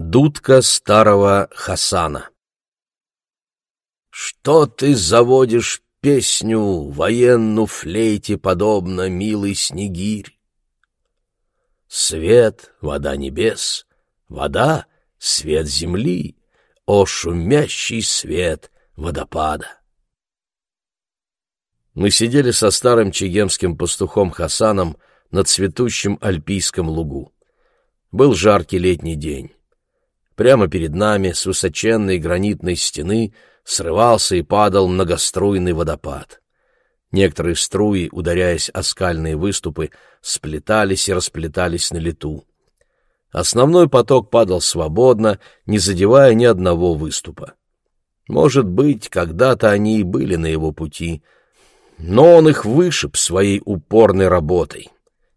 Дудка старого Хасана Что ты заводишь песню военну флейте подобно, милый снегирь? Свет — вода небес, вода — свет земли, о шумящий свет водопада. Мы сидели со старым чегемским пастухом Хасаном на цветущем альпийском лугу. Был жаркий летний день. Прямо перед нами с высоченной гранитной стены срывался и падал многоструйный водопад. Некоторые струи, ударяясь о скальные выступы, сплетались и расплетались на лету. Основной поток падал свободно, не задевая ни одного выступа. Может быть, когда-то они и были на его пути, но он их вышиб своей упорной работой.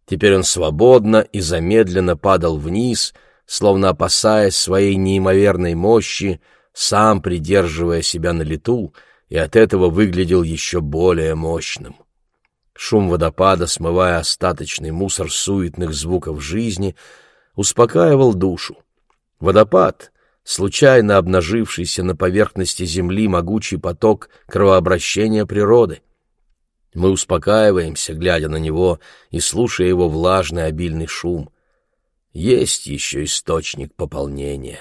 Теперь он свободно и замедленно падал вниз — словно опасаясь своей неимоверной мощи, сам придерживая себя на лету, и от этого выглядел еще более мощным. Шум водопада, смывая остаточный мусор суетных звуков жизни, успокаивал душу. Водопад — случайно обнажившийся на поверхности земли могучий поток кровообращения природы. Мы успокаиваемся, глядя на него и слушая его влажный обильный шум — есть еще источник пополнения.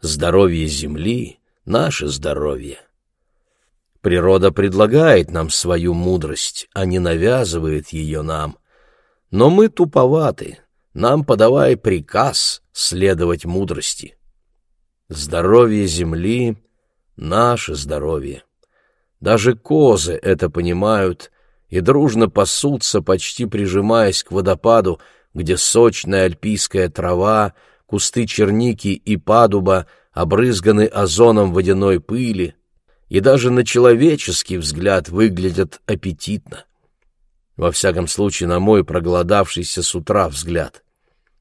Здоровье Земли — наше здоровье. Природа предлагает нам свою мудрость, а не навязывает ее нам. Но мы туповаты, нам подавай приказ следовать мудрости. Здоровье Земли — наше здоровье. Даже козы это понимают и дружно пасутся, почти прижимаясь к водопаду, где сочная альпийская трава, кусты черники и падуба обрызганы озоном водяной пыли, и даже на человеческий взгляд выглядят аппетитно. Во всяком случае, на мой проголодавшийся с утра взгляд.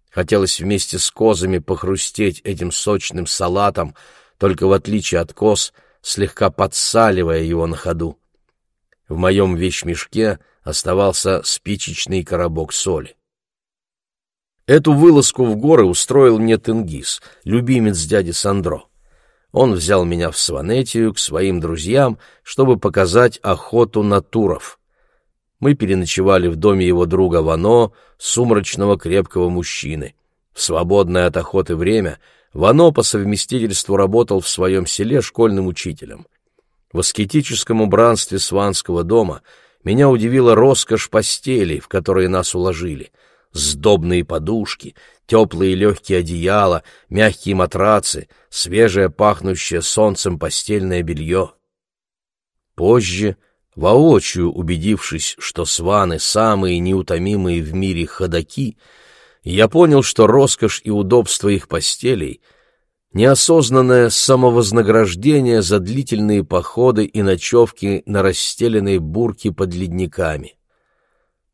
Хотелось вместе с козами похрустеть этим сочным салатом, только в отличие от коз, слегка подсаливая его на ходу. В моем вещмешке оставался спичечный коробок соли. Эту вылазку в горы устроил мне Тенгиз, любимец дяди Сандро. Он взял меня в Сванетию к своим друзьям, чтобы показать охоту на туров. Мы переночевали в доме его друга Вано, сумрачного крепкого мужчины. В свободное от охоты время Вано по совместительству работал в своем селе школьным учителем. В аскетическом убранстве сванского дома меня удивила роскошь постелей, в которые нас уложили — сдобные подушки, теплые легкие одеяла, мягкие матрацы, свежее пахнущее солнцем постельное белье. Позже, воочию убедившись, что сваны самые неутомимые в мире ходаки, я понял, что роскошь и удобство их постелей — неосознанное самовознаграждение за длительные походы и ночевки на расстеленной бурке под ледниками.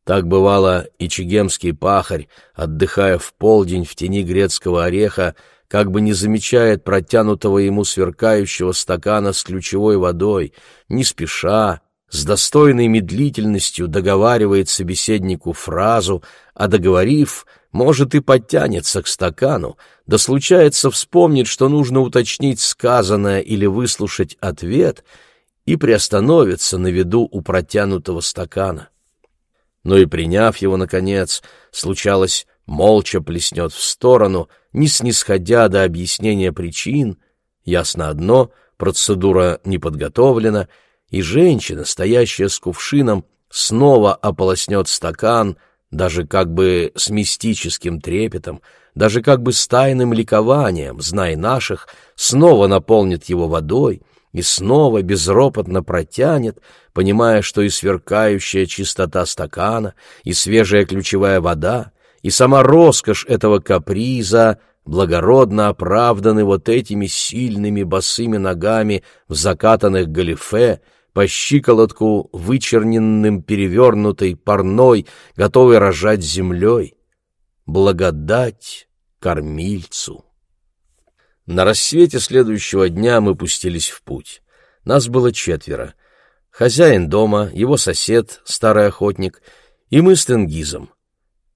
Так бывало и чегемский пахарь, отдыхая в полдень в тени грецкого ореха, как бы не замечает протянутого ему сверкающего стакана с ключевой водой, не спеша, с достойной медлительностью договаривает собеседнику фразу, а договорив, может и подтянется к стакану, да случается вспомнит, что нужно уточнить сказанное или выслушать ответ, и приостановится на виду у протянутого стакана но и приняв его, наконец, случалось, молча плеснет в сторону, не снисходя до объяснения причин, ясно одно, процедура не подготовлена, и женщина, стоящая с кувшином, снова ополоснет стакан, даже как бы с мистическим трепетом, даже как бы с тайным ликованием, знай наших, снова наполнит его водой и снова безропотно протянет, понимая, что и сверкающая чистота стакана, и свежая ключевая вода, и сама роскошь этого каприза благородно оправданы вот этими сильными босыми ногами в закатанных галифе, по щиколотку вычерненным перевернутой парной, готовой рожать землей. Благодать кормильцу. На рассвете следующего дня мы пустились в путь. Нас было четверо — хозяин дома, его сосед, старый охотник, и мы с Тенгизом.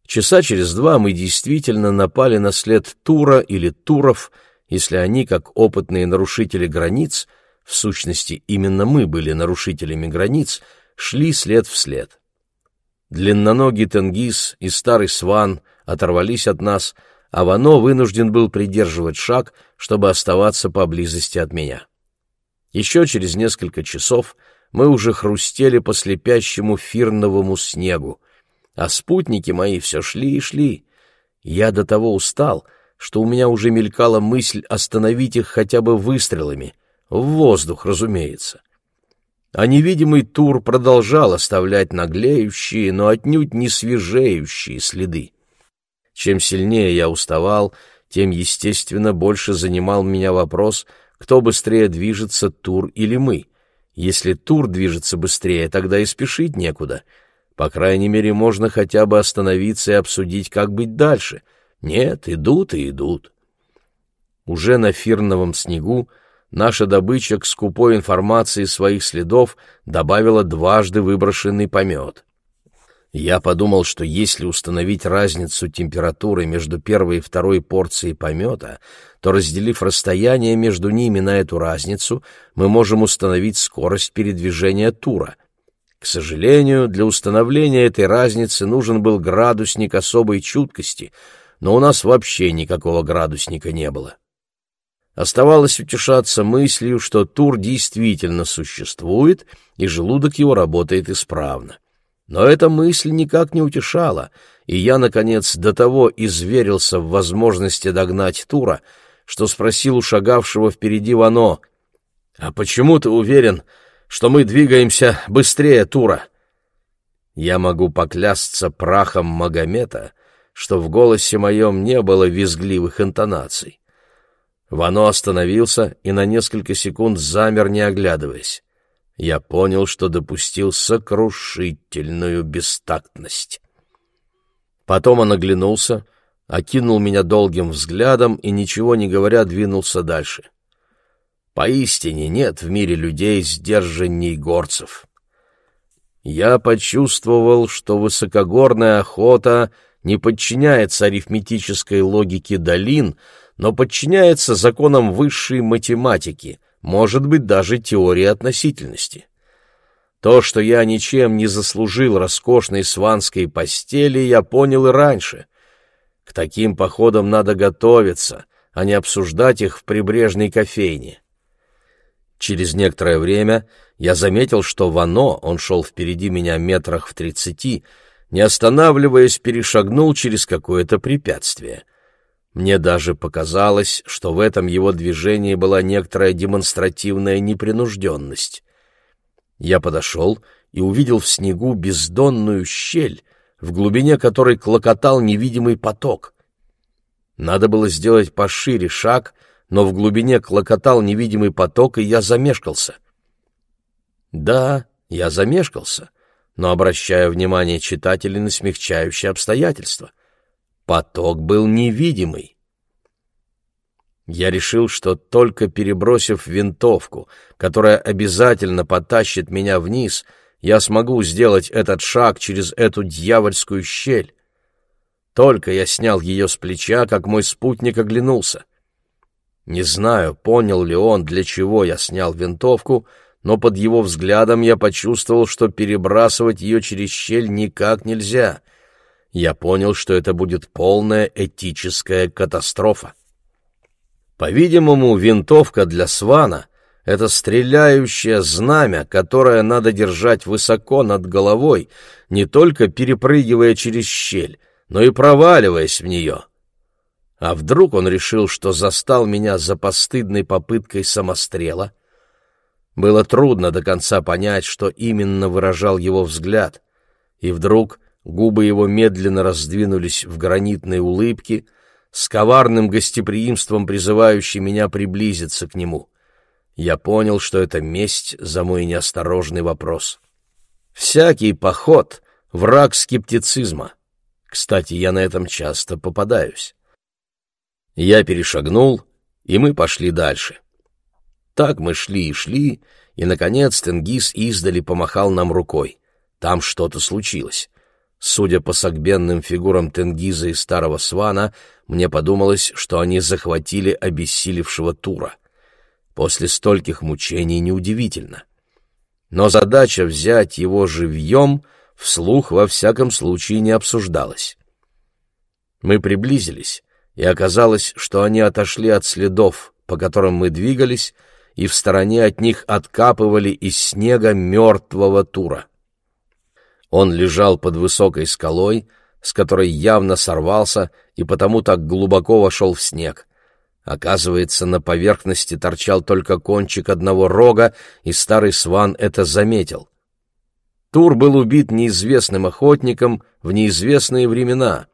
Часа через два мы действительно напали на след Тура или Туров, если они, как опытные нарушители границ, в сущности, именно мы были нарушителями границ, шли след в след. Длинноногий Тенгиз и старый Сван оторвались от нас, а Вано вынужден был придерживать шаг, чтобы оставаться поблизости от меня. Еще через несколько часов мы уже хрустели по слепящему фирновому снегу, а спутники мои все шли и шли. Я до того устал, что у меня уже мелькала мысль остановить их хотя бы выстрелами, в воздух, разумеется. А невидимый тур продолжал оставлять наглеющие, но отнюдь не свежеющие следы. Чем сильнее я уставал, тем, естественно, больше занимал меня вопрос, кто быстрее движется, Тур или мы. Если Тур движется быстрее, тогда и спешить некуда. По крайней мере, можно хотя бы остановиться и обсудить, как быть дальше. Нет, идут и идут. Уже на фирновом снегу наша добыча к скупой информации своих следов добавила дважды выброшенный помет. Я подумал, что если установить разницу температуры между первой и второй порцией помета, то, разделив расстояние между ними на эту разницу, мы можем установить скорость передвижения тура. К сожалению, для установления этой разницы нужен был градусник особой чуткости, но у нас вообще никакого градусника не было. Оставалось утешаться мыслью, что тур действительно существует, и желудок его работает исправно. Но эта мысль никак не утешала, и я, наконец, до того изверился в возможности догнать Тура, что спросил у шагавшего впереди Вано, «А почему ты уверен, что мы двигаемся быстрее Тура?» Я могу поклясться прахом Магомета, что в голосе моем не было визгливых интонаций. Вано остановился и на несколько секунд замер, не оглядываясь я понял, что допустил сокрушительную бестактность. Потом он оглянулся, окинул меня долгим взглядом и, ничего не говоря, двинулся дальше. Поистине нет в мире людей сдержанней горцев. Я почувствовал, что высокогорная охота не подчиняется арифметической логике долин, но подчиняется законам высшей математики — может быть, даже теория относительности. То, что я ничем не заслужил роскошной сванской постели, я понял и раньше. К таким походам надо готовиться, а не обсуждать их в прибрежной кофейне. Через некоторое время я заметил, что Вано, он шел впереди меня метрах в тридцати, не останавливаясь, перешагнул через какое-то препятствие — мне даже показалось, что в этом его движении была некоторая демонстративная непринужденность. Я подошел и увидел в снегу бездонную щель, в глубине которой клокотал невидимый поток. Надо было сделать пошире шаг, но в глубине клокотал невидимый поток, и я замешкался. Да, я замешкался, но обращаю внимание читателей на смягчающие обстоятельства — Поток был невидимый. Я решил, что только перебросив винтовку, которая обязательно потащит меня вниз, я смогу сделать этот шаг через эту дьявольскую щель. Только я снял ее с плеча, как мой спутник оглянулся. Не знаю, понял ли он, для чего я снял винтовку, но под его взглядом я почувствовал, что перебрасывать ее через щель никак нельзя — я понял, что это будет полная этическая катастрофа. По-видимому, винтовка для Свана — это стреляющее знамя, которое надо держать высоко над головой, не только перепрыгивая через щель, но и проваливаясь в нее. А вдруг он решил, что застал меня за постыдной попыткой самострела? Было трудно до конца понять, что именно выражал его взгляд. И вдруг Губы его медленно раздвинулись в гранитной улыбке, с коварным гостеприимством призывающей меня приблизиться к нему. Я понял, что это месть за мой неосторожный вопрос. Всякий поход — враг скептицизма. Кстати, я на этом часто попадаюсь. Я перешагнул, и мы пошли дальше. Так мы шли и шли, и, наконец, Тенгиз издали помахал нам рукой. Там что-то случилось. Судя по согбенным фигурам Тенгиза и Старого Свана, мне подумалось, что они захватили обессилевшего Тура. После стольких мучений неудивительно. Но задача взять его живьем вслух во всяком случае не обсуждалась. Мы приблизились, и оказалось, что они отошли от следов, по которым мы двигались, и в стороне от них откапывали из снега мертвого Тура. Он лежал под высокой скалой, с которой явно сорвался и потому так глубоко вошел в снег. Оказывается, на поверхности торчал только кончик одного рога, и старый сван это заметил. Тур был убит неизвестным охотником в неизвестные времена.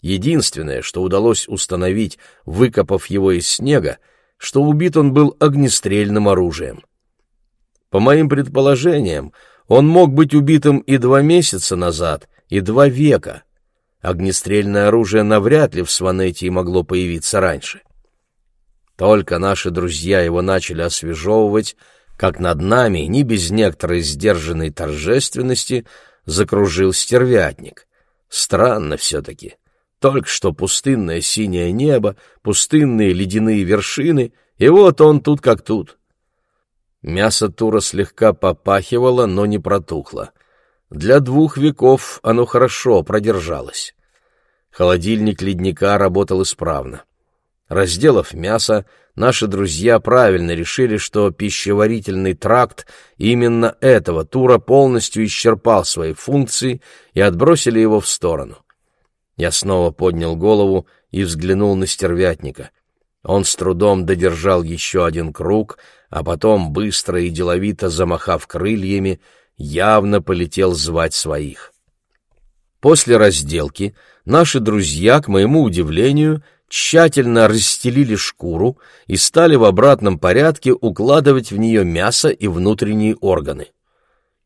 Единственное, что удалось установить, выкопав его из снега, что убит он был огнестрельным оружием. По моим предположениям, он мог быть убитым и два месяца назад, и два века. Огнестрельное оружие навряд ли в Сванетии могло появиться раньше. Только наши друзья его начали освежевывать, как над нами, не без некоторой сдержанной торжественности, закружил стервятник. Странно все-таки. Только что пустынное синее небо, пустынные ледяные вершины, и вот он тут как тут. Мясо тура слегка попахивало, но не протухло. Для двух веков оно хорошо продержалось. Холодильник ледника работал исправно. Разделав мясо, наши друзья правильно решили, что пищеварительный тракт именно этого тура полностью исчерпал свои функции и отбросили его в сторону. Я снова поднял голову и взглянул на стервятника. Он с трудом додержал еще один круг, а потом, быстро и деловито замахав крыльями, явно полетел звать своих. После разделки наши друзья, к моему удивлению, тщательно расстелили шкуру и стали в обратном порядке укладывать в нее мясо и внутренние органы.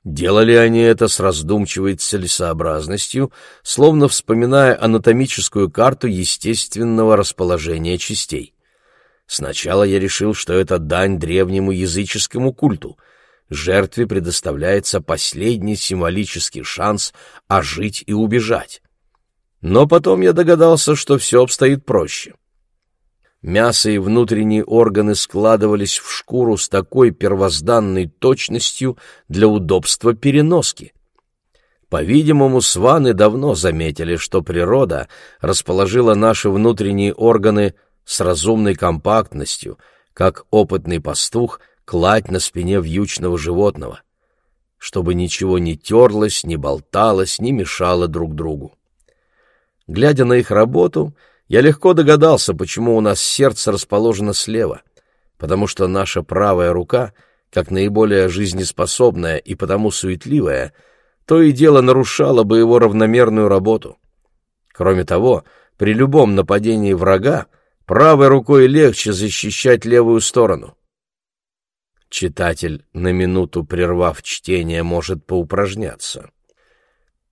Делали они это с раздумчивой целесообразностью, словно вспоминая анатомическую карту естественного расположения частей. Сначала я решил, что это дань древнему языческому культу. Жертве предоставляется последний символический шанс ожить и убежать. Но потом я догадался, что все обстоит проще. Мясо и внутренние органы складывались в шкуру с такой первозданной точностью для удобства переноски. По-видимому, сваны давно заметили, что природа расположила наши внутренние органы с разумной компактностью, как опытный пастух кладь на спине вьючного животного, чтобы ничего не терлось, не болталось, не мешало друг другу. Глядя на их работу, я легко догадался, почему у нас сердце расположено слева, потому что наша правая рука, как наиболее жизнеспособная и потому суетливая, то и дело нарушала бы его равномерную работу. Кроме того, при любом нападении врага Правой рукой легче защищать левую сторону. Читатель, на минуту прервав чтение, может поупражняться.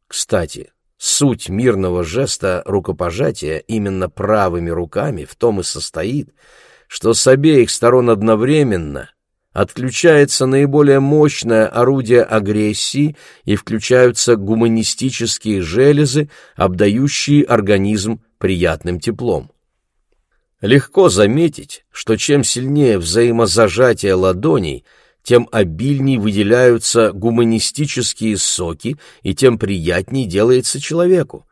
Кстати, суть мирного жеста рукопожатия именно правыми руками в том и состоит, что с обеих сторон одновременно отключается наиболее мощное орудие агрессии и включаются гуманистические железы, обдающие организм приятным теплом. Легко заметить, что чем сильнее взаимозажатие ладоней, тем обильней выделяются гуманистические соки и тем приятней делается человеку.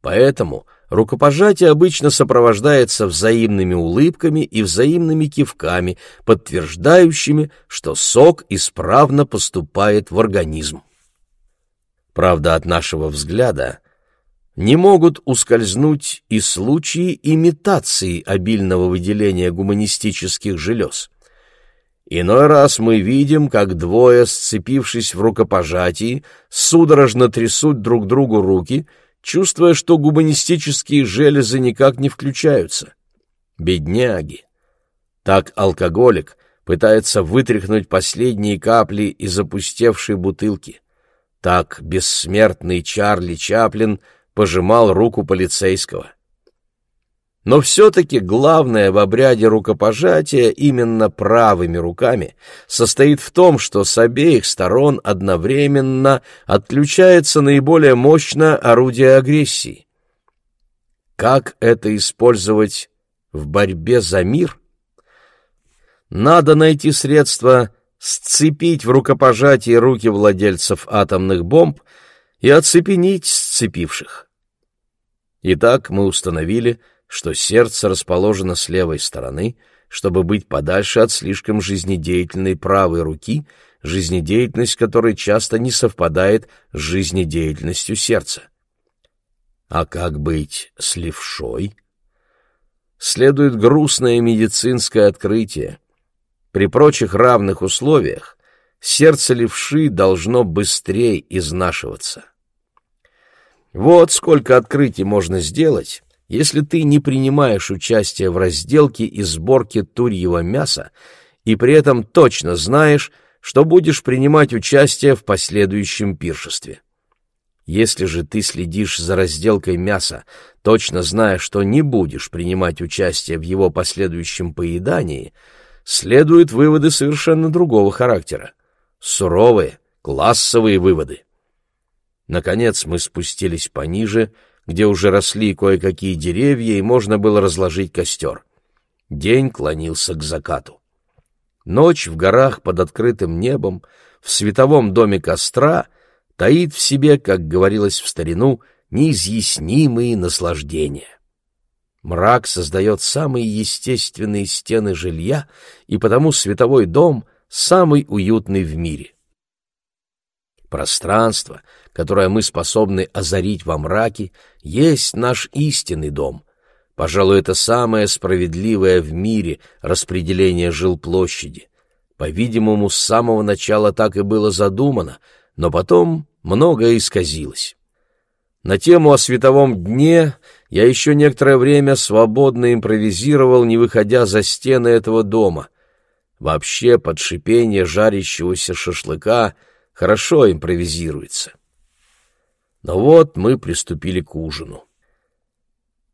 Поэтому рукопожатие обычно сопровождается взаимными улыбками и взаимными кивками, подтверждающими, что сок исправно поступает в организм. Правда, от нашего взгляда не могут ускользнуть и случаи имитации обильного выделения гуманистических желез. Иной раз мы видим, как двое, сцепившись в рукопожатии, судорожно трясут друг другу руки, чувствуя, что гуманистические железы никак не включаются. Бедняги! Так алкоголик пытается вытряхнуть последние капли из опустевшей бутылки. Так бессмертный Чарли Чаплин — пожимал руку полицейского. Но все-таки главное в обряде рукопожатия именно правыми руками состоит в том, что с обеих сторон одновременно отключается наиболее мощное орудие агрессии. Как это использовать в борьбе за мир? Надо найти средства сцепить в рукопожатии руки владельцев атомных бомб и оцепенить сцепивших. Итак, мы установили, что сердце расположено с левой стороны, чтобы быть подальше от слишком жизнедеятельной правой руки, жизнедеятельность которой часто не совпадает с жизнедеятельностью сердца. А как быть с левшой? Следует грустное медицинское открытие. При прочих равных условиях сердце левши должно быстрее изнашиваться. Вот сколько открытий можно сделать, если ты не принимаешь участие в разделке и сборке турьего мяса и при этом точно знаешь, что будешь принимать участие в последующем пиршестве. Если же ты следишь за разделкой мяса, точно зная, что не будешь принимать участие в его последующем поедании, следуют выводы совершенно другого характера. Суровые, классовые выводы. Наконец мы спустились пониже где уже росли кое-какие деревья, и можно было разложить костер. День клонился к закату. Ночь в горах под открытым небом, в световом доме костра, таит в себе, как говорилось в старину, неизъяснимые наслаждения. Мрак создает самые естественные стены жилья, и потому световой дом самый уютный в мире. Пространство, которое мы способны озарить во мраке, есть наш истинный дом. Пожалуй, это самое справедливое в мире распределение жилплощади. По-видимому, с самого начала так и было задумано, но потом многое исказилось. На тему о световом дне я еще некоторое время свободно импровизировал, не выходя за стены этого дома. Вообще, под шипение жарящегося шашлыка — хорошо импровизируется. Но вот мы приступили к ужину.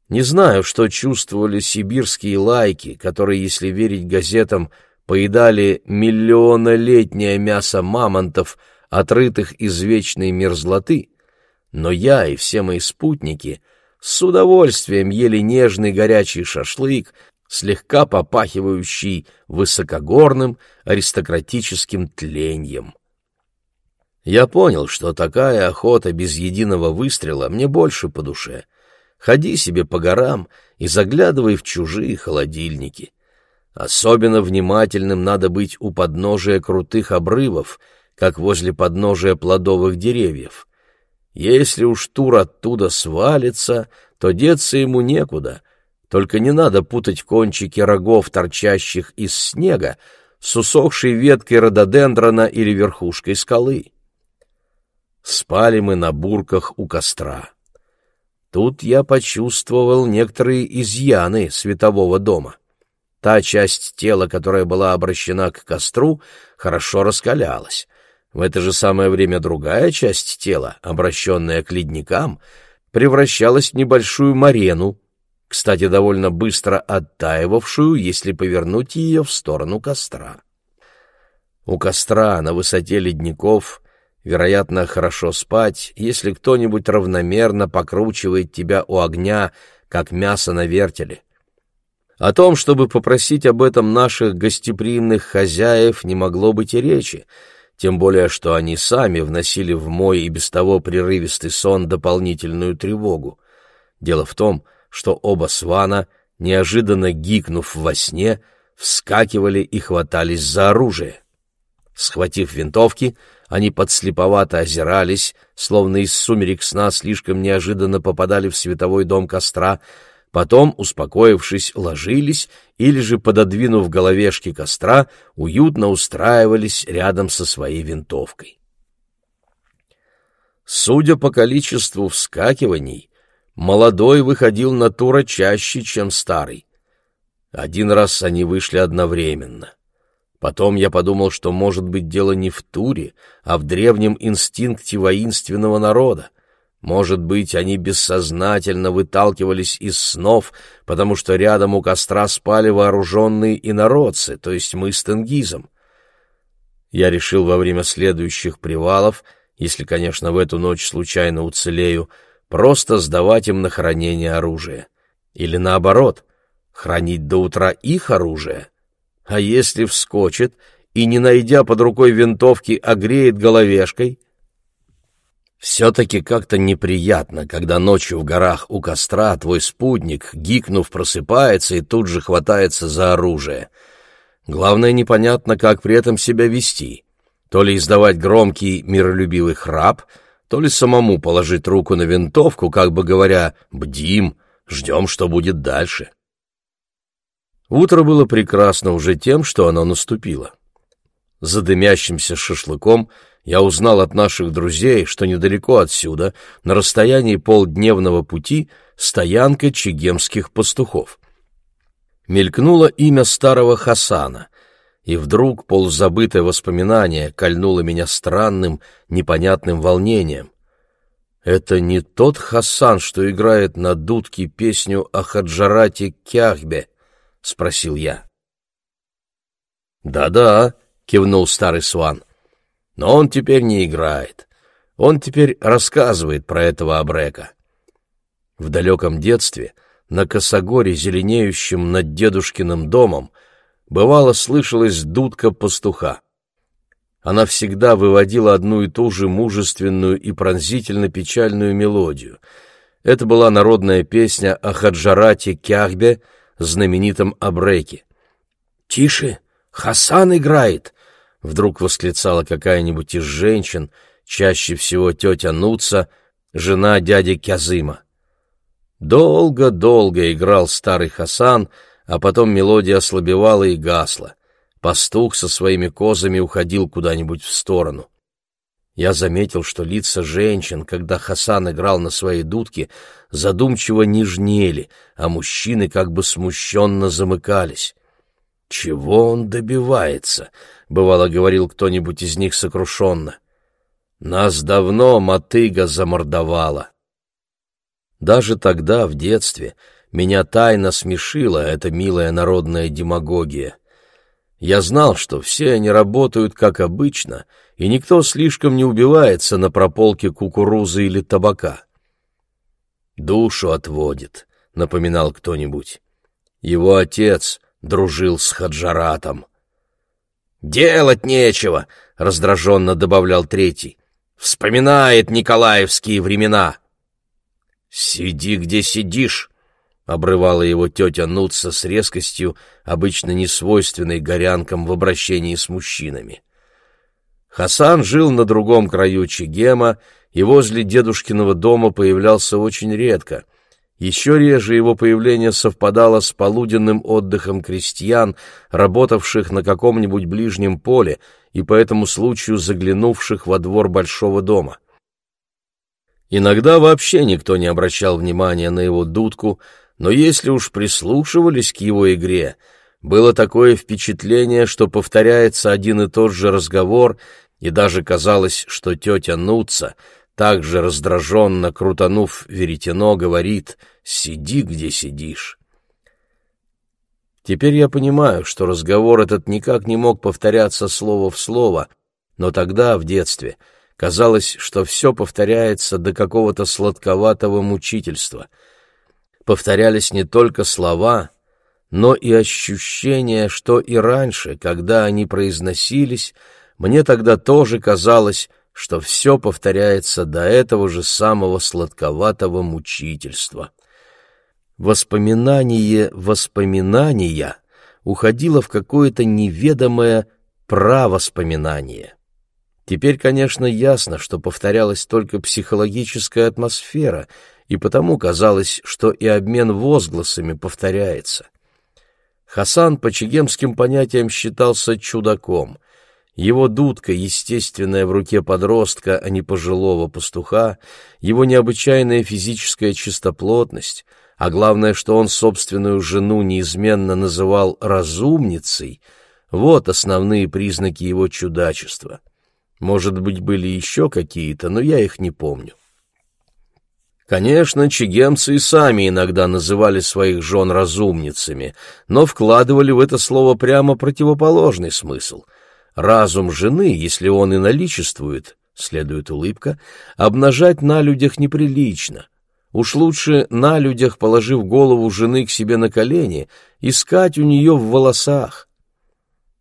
Не знаю, что чувствовали сибирские лайки, которые, если верить газетам, поедали миллионолетнее мясо мамонтов, отрытых из вечной мерзлоты, но я и все мои спутники с удовольствием ели нежный горячий шашлык, слегка попахивающий высокогорным аристократическим тленьем. Я понял, что такая охота без единого выстрела мне больше по душе. Ходи себе по горам и заглядывай в чужие холодильники. Особенно внимательным надо быть у подножия крутых обрывов, как возле подножия плодовых деревьев. Если уж тур оттуда свалится, то деться ему некуда, только не надо путать кончики рогов, торчащих из снега, с усохшей веткой рододендрона или верхушкой скалы. Спали мы на бурках у костра. Тут я почувствовал некоторые изъяны светового дома. Та часть тела, которая была обращена к костру, хорошо раскалялась. В это же самое время другая часть тела, обращенная к ледникам, превращалась в небольшую марену, кстати, довольно быстро оттаивавшую, если повернуть ее в сторону костра. У костра на высоте ледников Вероятно, хорошо спать, если кто-нибудь равномерно покручивает тебя у огня, как мясо на вертеле. О том, чтобы попросить об этом наших гостеприимных хозяев, не могло быть и речи, тем более что они сами вносили в мой и без того прерывистый сон дополнительную тревогу. Дело в том, что оба свана, неожиданно гикнув во сне, вскакивали и хватались за оружие. Схватив винтовки, они подслеповато озирались, словно из сумерек сна слишком неожиданно попадали в световой дом костра, потом, успокоившись, ложились или же, пододвинув головешки костра, уютно устраивались рядом со своей винтовкой. Судя по количеству вскакиваний, молодой выходил на тура чаще, чем старый. Один раз они вышли одновременно. Потом я подумал, что, может быть, дело не в туре, а в древнем инстинкте воинственного народа. Может быть, они бессознательно выталкивались из снов, потому что рядом у костра спали вооруженные инородцы, то есть мы с Тенгизом. Я решил во время следующих привалов, если, конечно, в эту ночь случайно уцелею, просто сдавать им на хранение оружие. Или наоборот, хранить до утра их оружие. А если вскочит и, не найдя под рукой винтовки, огреет головешкой — все-таки как-то неприятно, когда ночью в горах у костра твой спутник, гикнув, просыпается и тут же хватается за оружие. Главное, непонятно, как при этом себя вести. То ли издавать громкий миролюбивый храп, то ли самому положить руку на винтовку, как бы говоря «бдим», ждем, что будет дальше. Утро было прекрасно уже тем, что оно наступило. За дымящимся шашлыком — я узнал от наших друзей, что недалеко отсюда, на расстоянии полдневного пути, стоянка чегемских пастухов. Мелькнуло имя старого Хасана, и вдруг полузабытое воспоминание кольнуло меня странным, непонятным волнением. Это не тот Хасан, что играет на дудке песню о Хаджарате Кяхбе? — спросил я. «Да-да», — кивнул старый Сван, но он теперь не играет. Он теперь рассказывает про этого Абрека. В далеком детстве на косогоре, зеленеющем над дедушкиным домом, бывало слышалась дудка пастуха. Она всегда выводила одну и ту же мужественную и пронзительно печальную мелодию. Это была народная песня о Хаджарате Кяхбе, знаменитом Абреке. «Тише! Хасан играет!» вдруг восклицала какая-нибудь из женщин, чаще всего тетя Нуца, жена дяди Кязыма. Долго-долго играл старый Хасан, а потом мелодия ослабевала и гасла. Пастух со своими козами уходил куда-нибудь в сторону. Я заметил, что лица женщин, когда Хасан играл на своей дудке, задумчиво нежнели, а мужчины как бы смущенно замыкались. «Чего он добивается?» — бывало говорил кто-нибудь из них сокрушенно. «Нас давно мотыга замордовала». Даже тогда, в детстве, меня тайно смешила эта милая народная демагогия. Я знал, что все они работают как обычно, и никто слишком не убивается на прополке кукурузы или табака. «Душу отводит», — напоминал кто-нибудь. «Его отец дружил с Хаджаратом». «Делать нечего», — раздраженно добавлял третий. «Вспоминает Николаевские времена». «Сиди, где сидишь», — обрывала его тетя Нутса с резкостью, обычно несвойственной горянкам в обращении с мужчинами. Хасан жил на другом краю Чегема и возле дедушкиного дома появлялся очень редко — еще реже его появление совпадало с полуденным отдыхом крестьян, работавших на каком-нибудь ближнем поле и по этому случаю заглянувших во двор большого дома. Иногда вообще никто не обращал внимания на его дудку, но если уж прислушивались к его игре, было такое впечатление, что повторяется один и тот же разговор, и даже казалось, что тетя Нуца — также раздраженно крутанув веретено, говорит «Сиди, где сидишь». Теперь я понимаю, что разговор этот никак не мог повторяться слово в слово, но тогда, в детстве, казалось, что все повторяется до какого-то сладковатого мучительства. Повторялись не только слова, но и ощущение, что и раньше, когда они произносились, мне тогда тоже казалось, что все повторяется до этого же самого сладковатого мучительства. Воспоминание воспоминания уходило в какое-то неведомое правоспоминание. Теперь, конечно, ясно, что повторялась только психологическая атмосфера, и потому казалось, что и обмен возгласами повторяется. Хасан по чегемским понятиям считался чудаком — его дудка, естественная в руке подростка, а не пожилого пастуха, его необычайная физическая чистоплотность, а главное, что он собственную жену неизменно называл «разумницей», вот основные признаки его чудачества. Может быть, были еще какие-то, но я их не помню. Конечно, чигемцы и сами иногда называли своих жен разумницами, но вкладывали в это слово прямо противоположный смысл. Разум жены, если он и наличествует, следует улыбка, обнажать на людях неприлично. Уж лучше на людях, положив голову жены к себе на колени, искать у нее в волосах.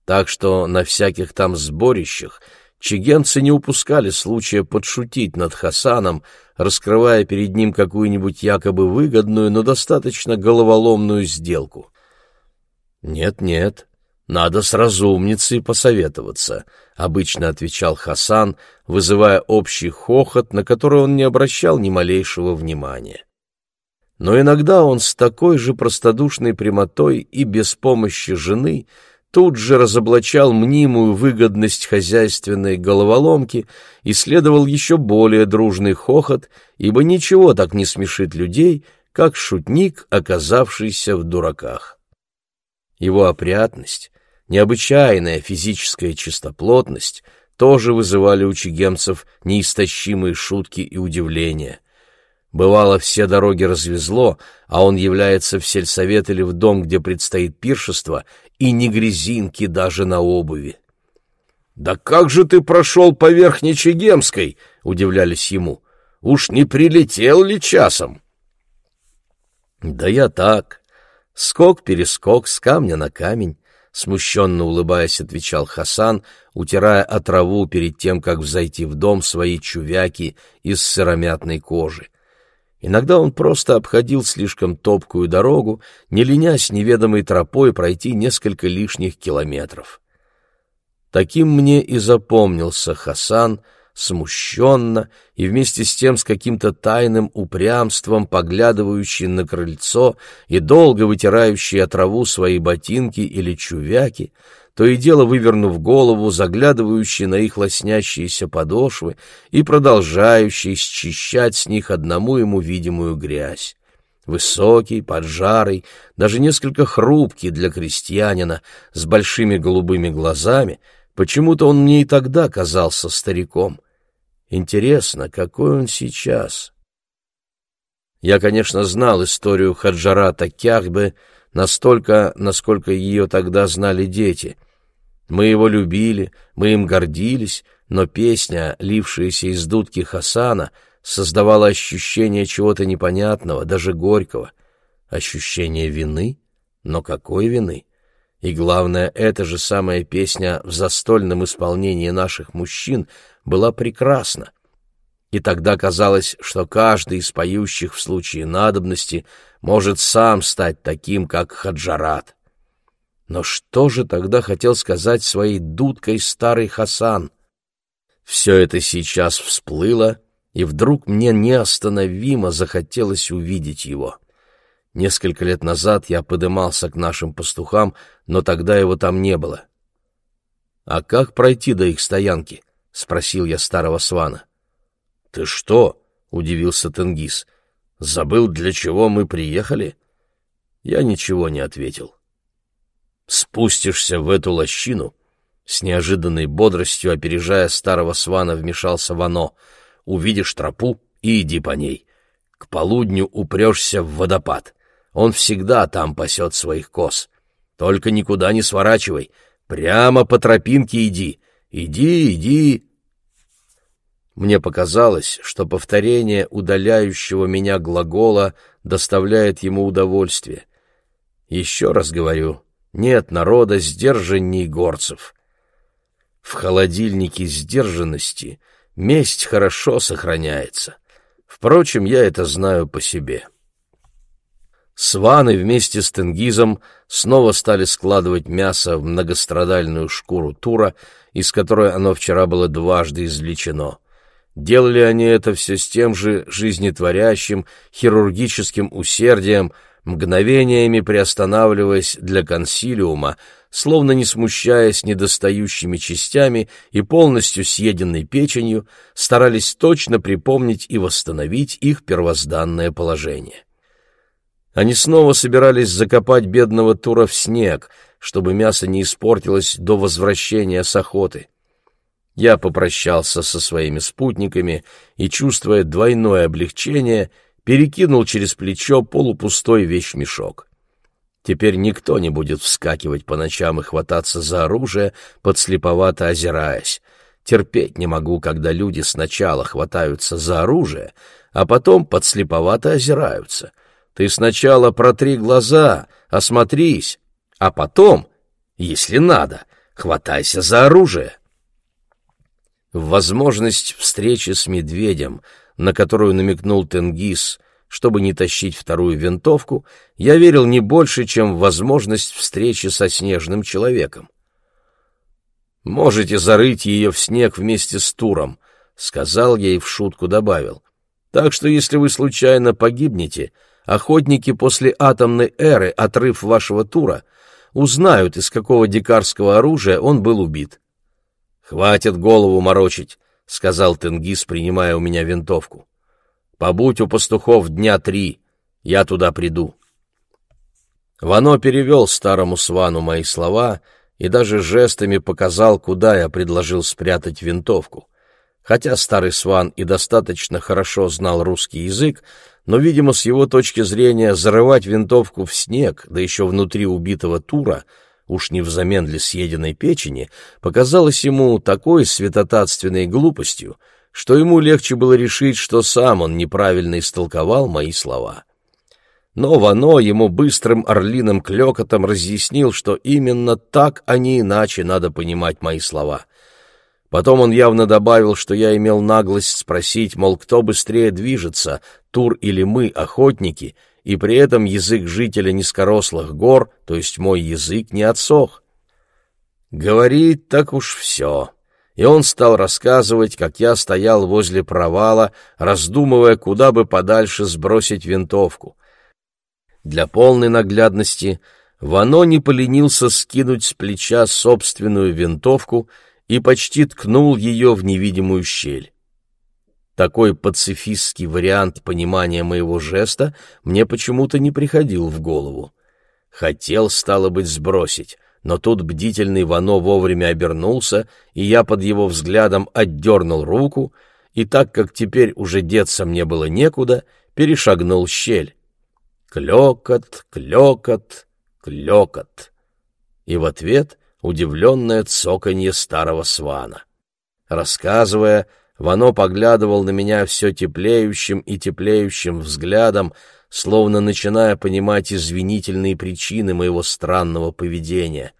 Так что на всяких там сборищах — Чигенцы не упускали случая подшутить над Хасаном, раскрывая перед ним какую-нибудь якобы выгодную, но достаточно головоломную сделку. «Нет-нет, надо с разумницей посоветоваться», — обычно отвечал Хасан, вызывая общий хохот, на который он не обращал ни малейшего внимания. Но иногда он с такой же простодушной прямотой и без помощи жены — тут же разоблачал мнимую выгодность хозяйственной головоломки и следовал еще более дружный хохот, ибо ничего так не смешит людей, как шутник, оказавшийся в дураках. Его опрятность, необычайная физическая чистоплотность тоже вызывали у чигемцев неистощимые шутки и удивления. Бывало, все дороги развезло, а он является в сельсовет или в дом, где предстоит пиршество, и ни грязинки даже на обуви. «Да как же ты прошел по Верхней Чегемской?» — удивлялись ему. «Уж не прилетел ли часом?» «Да я так. Скок-перескок с камня на камень», — смущенно улыбаясь, отвечал Хасан, утирая отраву перед тем, как взойти в дом свои чувяки из сыромятной кожи. Иногда он просто обходил слишком топкую дорогу, не ленясь неведомой тропой пройти несколько лишних километров. Таким мне и запомнился Хасан, смущенно и вместе с тем с каким-то тайным упрямством поглядывающий на крыльцо и долго вытирающий от траву свои ботинки или чувяки, то и дело вывернув голову, заглядывающий на их лоснящиеся подошвы и продолжающий счищать с них одному ему видимую грязь. Высокий, поджарый, даже несколько хрупкий для крестьянина, с большими голубыми глазами, почему-то он мне и тогда казался стариком. Интересно, какой он сейчас? Я, конечно, знал историю Хаджарата Кяхбе настолько, насколько ее тогда знали дети — мы его любили, мы им гордились, но песня, лившаяся из дудки Хасана, создавала ощущение чего-то непонятного, даже горького. Ощущение вины? Но какой вины? И главное, эта же самая песня в застольном исполнении наших мужчин была прекрасна. И тогда казалось, что каждый из поющих в случае надобности может сам стать таким, как Хаджарат. Но что же тогда хотел сказать своей дудкой старый Хасан? Все это сейчас всплыло, и вдруг мне неостановимо захотелось увидеть его. Несколько лет назад я подымался к нашим пастухам, но тогда его там не было. «А как пройти до их стоянки?» — спросил я старого свана. «Ты что?» — удивился Тенгиз. «Забыл, для чего мы приехали?» Я ничего не ответил. Спустишься в эту лощину, с неожиданной бодростью, опережая старого свана, вмешался Вано. Увидишь тропу и иди по ней. К полудню упрешься в водопад. Он всегда там пасет своих коз. Только никуда не сворачивай. Прямо по тропинке иди. Иди, иди. Мне показалось, что повторение удаляющего меня глагола доставляет ему удовольствие. Еще раз говорю, нет народа сдержанней горцев. В холодильнике сдержанности месть хорошо сохраняется. Впрочем, я это знаю по себе. Сваны вместе с Тенгизом снова стали складывать мясо в многострадальную шкуру тура, из которой оно вчера было дважды извлечено. Делали они это все с тем же жизнетворящим, хирургическим усердием, мгновениями приостанавливаясь для консилиума, словно не смущаясь недостающими частями и полностью съеденной печенью, старались точно припомнить и восстановить их первозданное положение. Они снова собирались закопать бедного Тура в снег, чтобы мясо не испортилось до возвращения с охоты. Я попрощался со своими спутниками и, чувствуя двойное облегчение, перекинул через плечо полупустой вещмешок. Теперь никто не будет вскакивать по ночам и хвататься за оружие, подслеповато озираясь. Терпеть не могу, когда люди сначала хватаются за оружие, а потом подслеповато озираются. Ты сначала протри глаза, осмотрись, а потом, если надо, хватайся за оружие. Возможность встречи с медведем, на которую намекнул Тенгиз, чтобы не тащить вторую винтовку, я верил не больше, чем в возможность встречи со снежным человеком. «Можете зарыть ее в снег вместе с Туром», — сказал я и в шутку добавил. «Так что если вы случайно погибнете, охотники после атомной эры, отрыв вашего Тура, узнают, из какого дикарского оружия он был убит». «Хватит голову морочить», — сказал Тенгиз, принимая у меня винтовку. «Побудь у пастухов дня три, я туда приду». Вано перевел старому свану мои слова — и даже жестами показал, куда я предложил спрятать винтовку. Хотя старый сван и достаточно хорошо знал русский язык, но, видимо, с его точки зрения, зарывать винтовку в снег, да еще внутри убитого тура, уж не взамен для съеденной печени, показалось ему такой святотатственной глупостью, что ему легче было решить, что сам он неправильно истолковал мои слова но Вано ему быстрым орлиным клёкотом разъяснил, что именно так, а не иначе надо понимать мои слова. Потом он явно добавил, что я имел наглость спросить, мол, кто быстрее движется, Тур или мы, охотники, и при этом язык жителя низкорослых гор, то есть мой язык, не отсох. Говорит, так уж все. И он стал рассказывать, как я стоял возле провала, раздумывая, куда бы подальше сбросить винтовку — для полной наглядности Вано не поленился скинуть с плеча собственную винтовку и почти ткнул ее в невидимую щель. Такой пацифистский вариант понимания моего жеста мне почему-то не приходил в голову. Хотел, стало быть, сбросить, но тут бдительный Вано вовремя обернулся, и я под его взглядом отдернул руку, и так как теперь уже деться мне было некуда, перешагнул щель. Клёкот, клёкот, клёкот. И в ответ удивленное цоканье старого свана. Рассказывая, Вано поглядывал на меня все теплеющим и теплеющим взглядом, словно начиная понимать извинительные причины моего странного поведения.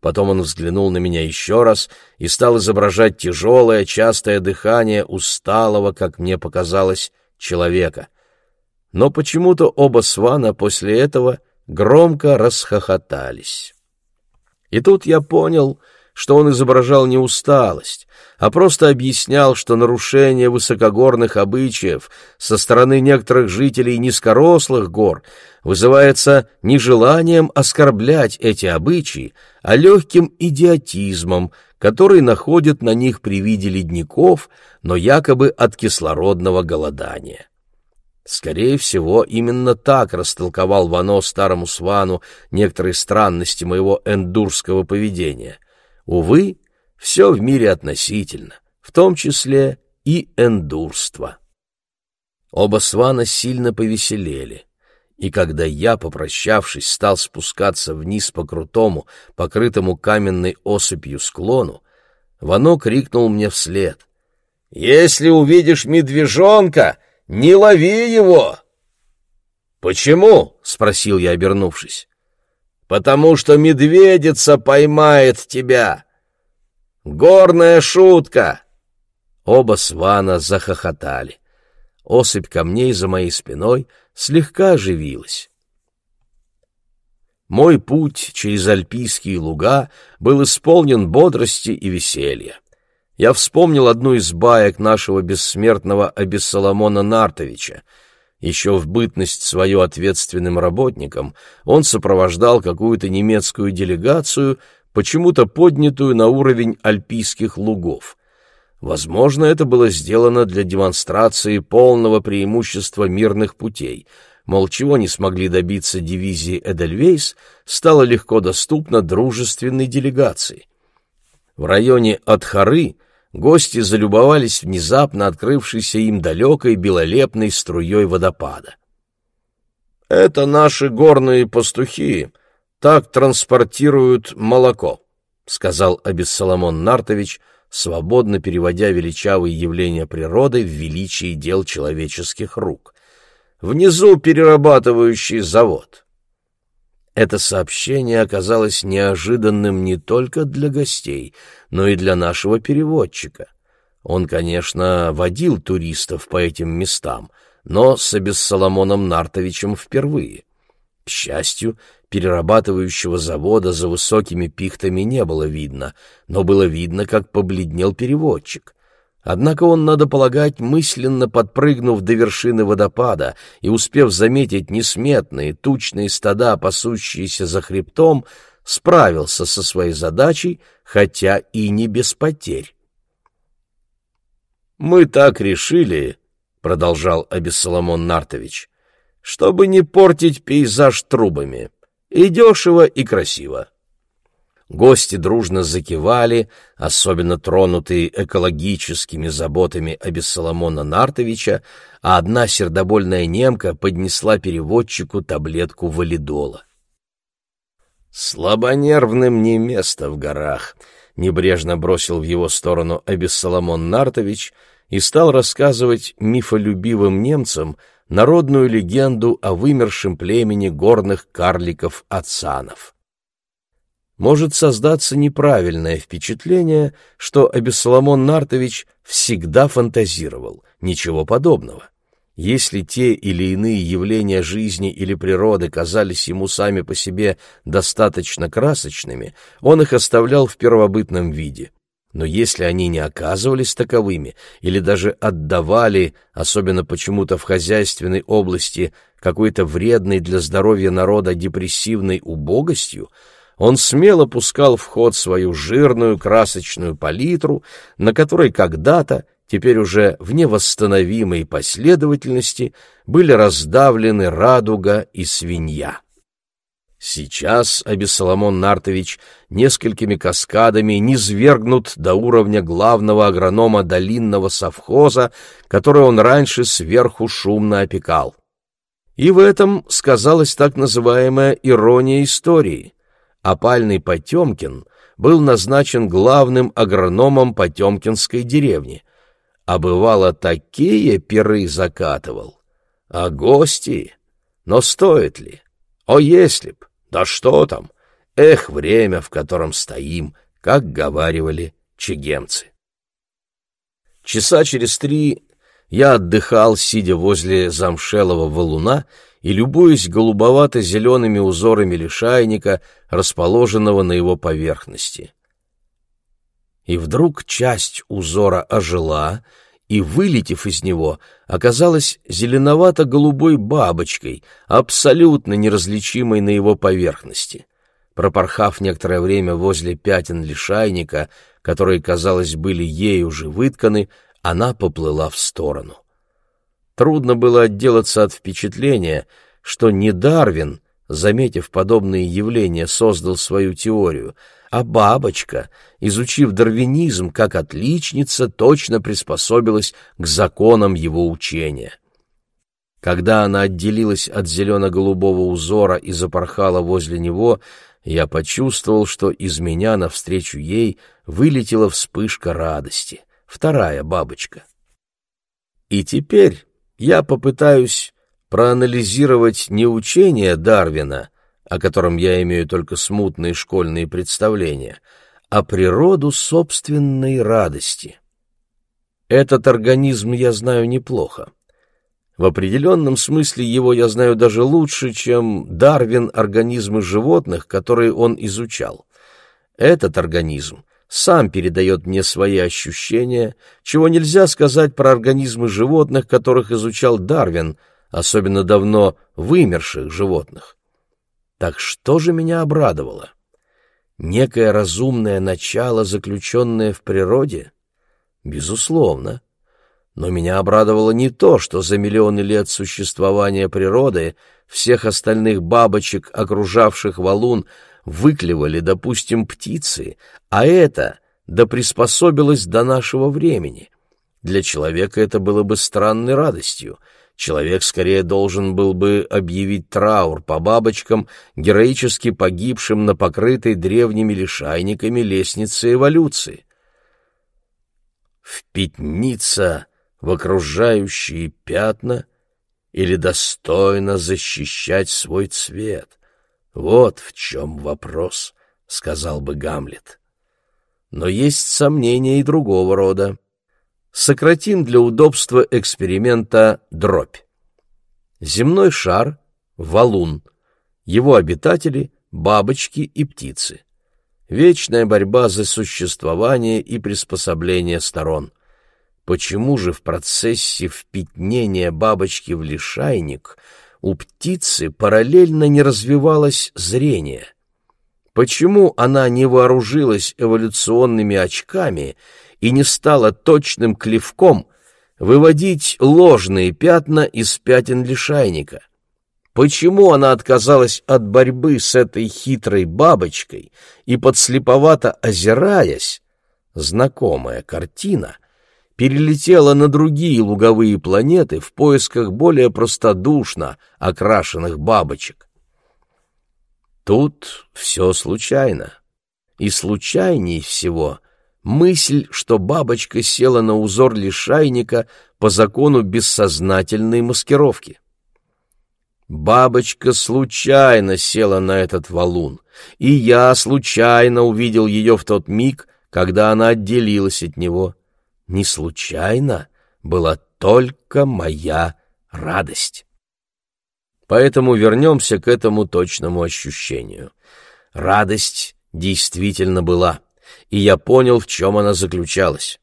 Потом он взглянул на меня еще раз и стал изображать тяжелое, частое дыхание усталого, как мне показалось, человека — но почему-то оба свана после этого громко расхохотались. И тут я понял, что он изображал не усталость, а просто объяснял, что нарушение высокогорных обычаев со стороны некоторых жителей низкорослых гор вызывается не желанием оскорблять эти обычаи, а легким идиотизмом, который находит на них при виде ледников, но якобы от кислородного голодания. Скорее всего, именно так растолковал Вано старому свану некоторые странности моего эндурского поведения. Увы, все в мире относительно, в том числе и эндурство. Оба свана сильно повеселели, и когда я, попрощавшись, стал спускаться вниз по крутому, покрытому каменной осыпью склону, Вано крикнул мне вслед. «Если увидишь медвежонка, не лови его!» «Почему?» — спросил я, обернувшись. «Потому что медведица поймает тебя!» «Горная шутка!» Оба свана захохотали. Осыпь камней за моей спиной слегка оживилась. Мой путь через альпийские луга был исполнен бодрости и веселья я вспомнил одну из баек нашего бессмертного Абиссоломона Нартовича. Еще в бытность свою ответственным работником он сопровождал какую-то немецкую делегацию, почему-то поднятую на уровень альпийских лугов. Возможно, это было сделано для демонстрации полного преимущества мирных путей. Мол, чего не смогли добиться дивизии Эдельвейс, стало легко доступно дружественной делегации. В районе Адхары гости залюбовались внезапно открывшейся им далекой белолепной струей водопада. «Это наши горные пастухи, так транспортируют молоко», — сказал Абиссаламон Нартович, свободно переводя величавые явления природы в величие дел человеческих рук. «Внизу перерабатывающий завод». Это сообщение оказалось неожиданным не только для гостей, но и для нашего переводчика. Он, конечно, водил туристов по этим местам, но с Абиссаламоном Нартовичем впервые. К счастью, перерабатывающего завода за высокими пихтами не было видно, но было видно, как побледнел переводчик. Однако он, надо полагать, мысленно подпрыгнув до вершины водопада и успев заметить несметные тучные стада, пасущиеся за хребтом, справился со своей задачей, хотя и не без потерь. «Мы так решили», — продолжал Абиссаламон Нартович, — «чтобы не портить пейзаж трубами. И дешево, и красиво». Гости дружно закивали, особенно тронутые экологическими заботами Абиссаламона Нартовича, а одна сердобольная немка поднесла переводчику таблетку валидола. «Слабонервным не место в горах», — небрежно бросил в его сторону Абиссаламон Нартович и стал рассказывать мифолюбивым немцам народную легенду о вымершем племени горных карликов-ацанов может создаться неправильное впечатление, что Абессаламон Нартович всегда фантазировал. Ничего подобного. Если те или иные явления жизни или природы казались ему сами по себе достаточно красочными, он их оставлял в первобытном виде. Но если они не оказывались таковыми или даже отдавали, особенно почему-то в хозяйственной области, какой-то вредной для здоровья народа депрессивной убогостью, он смело пускал в ход свою жирную красочную палитру, на которой когда-то, теперь уже в невосстановимой последовательности, были раздавлены радуга и свинья. Сейчас Абиссаламон Нартович несколькими каскадами низвергнут до уровня главного агронома долинного совхоза, который он раньше сверху шумно опекал. И в этом сказалась так называемая ирония истории опальный Потемкин был назначен главным агрономом Потемкинской деревни, а бывало такие пиры закатывал. А гости? Но стоит ли? О, если б! Да что там! Эх, время, в котором стоим, как говаривали чегемцы. Часа через три я отдыхал, сидя возле замшелого валуна и любуясь голубовато-зелеными узорами лишайника, расположенного на его поверхности. И вдруг часть узора ожила, и, вылетев из него, оказалась зеленовато-голубой бабочкой, абсолютно неразличимой на его поверхности. Пропорхав некоторое время возле пятен лишайника, которые, казалось, были ею уже вытканы, она поплыла в сторону. Трудно было отделаться от впечатления, что не Дарвин, заметив подобные явления, создал свою теорию, а бабочка, изучив дарвинизм как отличница, точно приспособилась к законам его учения. Когда она отделилась от зелено-голубого узора и запорхала возле него, я почувствовал, что из меня навстречу ей вылетела вспышка радости, вторая бабочка. И теперь, я попытаюсь проанализировать не учение Дарвина, о котором я имею только смутные школьные представления, а природу собственной радости. Этот организм я знаю неплохо. В определенном смысле его я знаю даже лучше, чем Дарвин организмы животных, которые он изучал. Этот организм сам передает мне свои ощущения, чего нельзя сказать про организмы животных, которых изучал Дарвин, особенно давно вымерших животных. Так что же меня обрадовало? Некое разумное начало, заключенное в природе? Безусловно. Но меня обрадовало не то, что за миллионы лет существования природы всех остальных бабочек, окружавших валун, выклевали, допустим, птицы, а это да приспособилась до нашего времени. Для человека это было бы странной радостью. Человек скорее должен был бы объявить траур по бабочкам, героически погибшим на покрытой древними лишайниками лестнице эволюции. Впятниться в окружающие пятна или достойно защищать свой цвет. Вот в чем вопрос, — сказал бы Гамлет. Но есть сомнения и другого рода. Сократим для удобства эксперимента дробь. Земной шар — валун, его обитатели — бабочки и птицы. Вечная борьба за существование и приспособление сторон. Почему же в процессе впитнения бабочки в лишайник у птицы параллельно не развивалось зрение? Почему она не вооружилась эволюционными очками и не стала точным клевком выводить ложные пятна из пятен лишайника? Почему она отказалась от борьбы с этой хитрой бабочкой и, подслеповато озираясь, знакомая картина, перелетела на другие луговые планеты в поисках более простодушно окрашенных бабочек? Тут все случайно. И случайней всего мысль, что бабочка села на узор лишайника по закону бессознательной маскировки. Бабочка случайно села на этот валун, и я случайно увидел ее в тот миг, когда она отделилась от него. Не случайно была только моя радость. Поэтому вернемся к этому точному ощущению. Радость действительно была, и я понял, в чем она заключалась.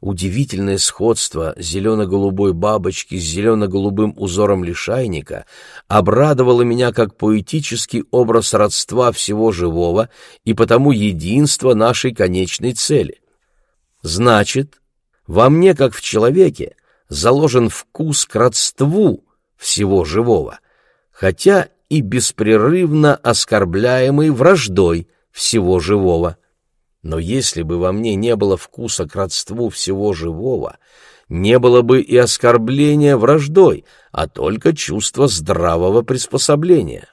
Удивительное сходство зелено-голубой бабочки с зелено-голубым узором лишайника обрадовало меня как поэтический образ родства всего живого и потому единства нашей конечной цели. Значит, во мне, как в человеке, заложен вкус к родству всего живого, хотя и беспрерывно оскорбляемый враждой всего живого. Но если бы во мне не было вкуса к родству всего живого, не было бы и оскорбления враждой, а только чувство здравого приспособления.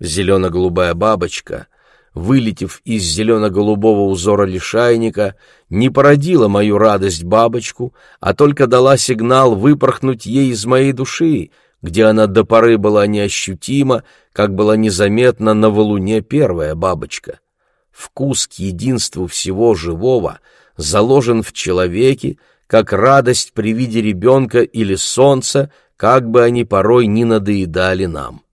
Зелено-голубая бабочка, вылетев из зелено-голубого узора лишайника, не породила мою радость бабочку, а только дала сигнал выпорхнуть ей из моей души — где она до поры была неощутима, как была незаметна на валуне первая бабочка. Вкус к единству всего живого заложен в человеке, как радость при виде ребенка или солнца, как бы они порой ни надоедали нам.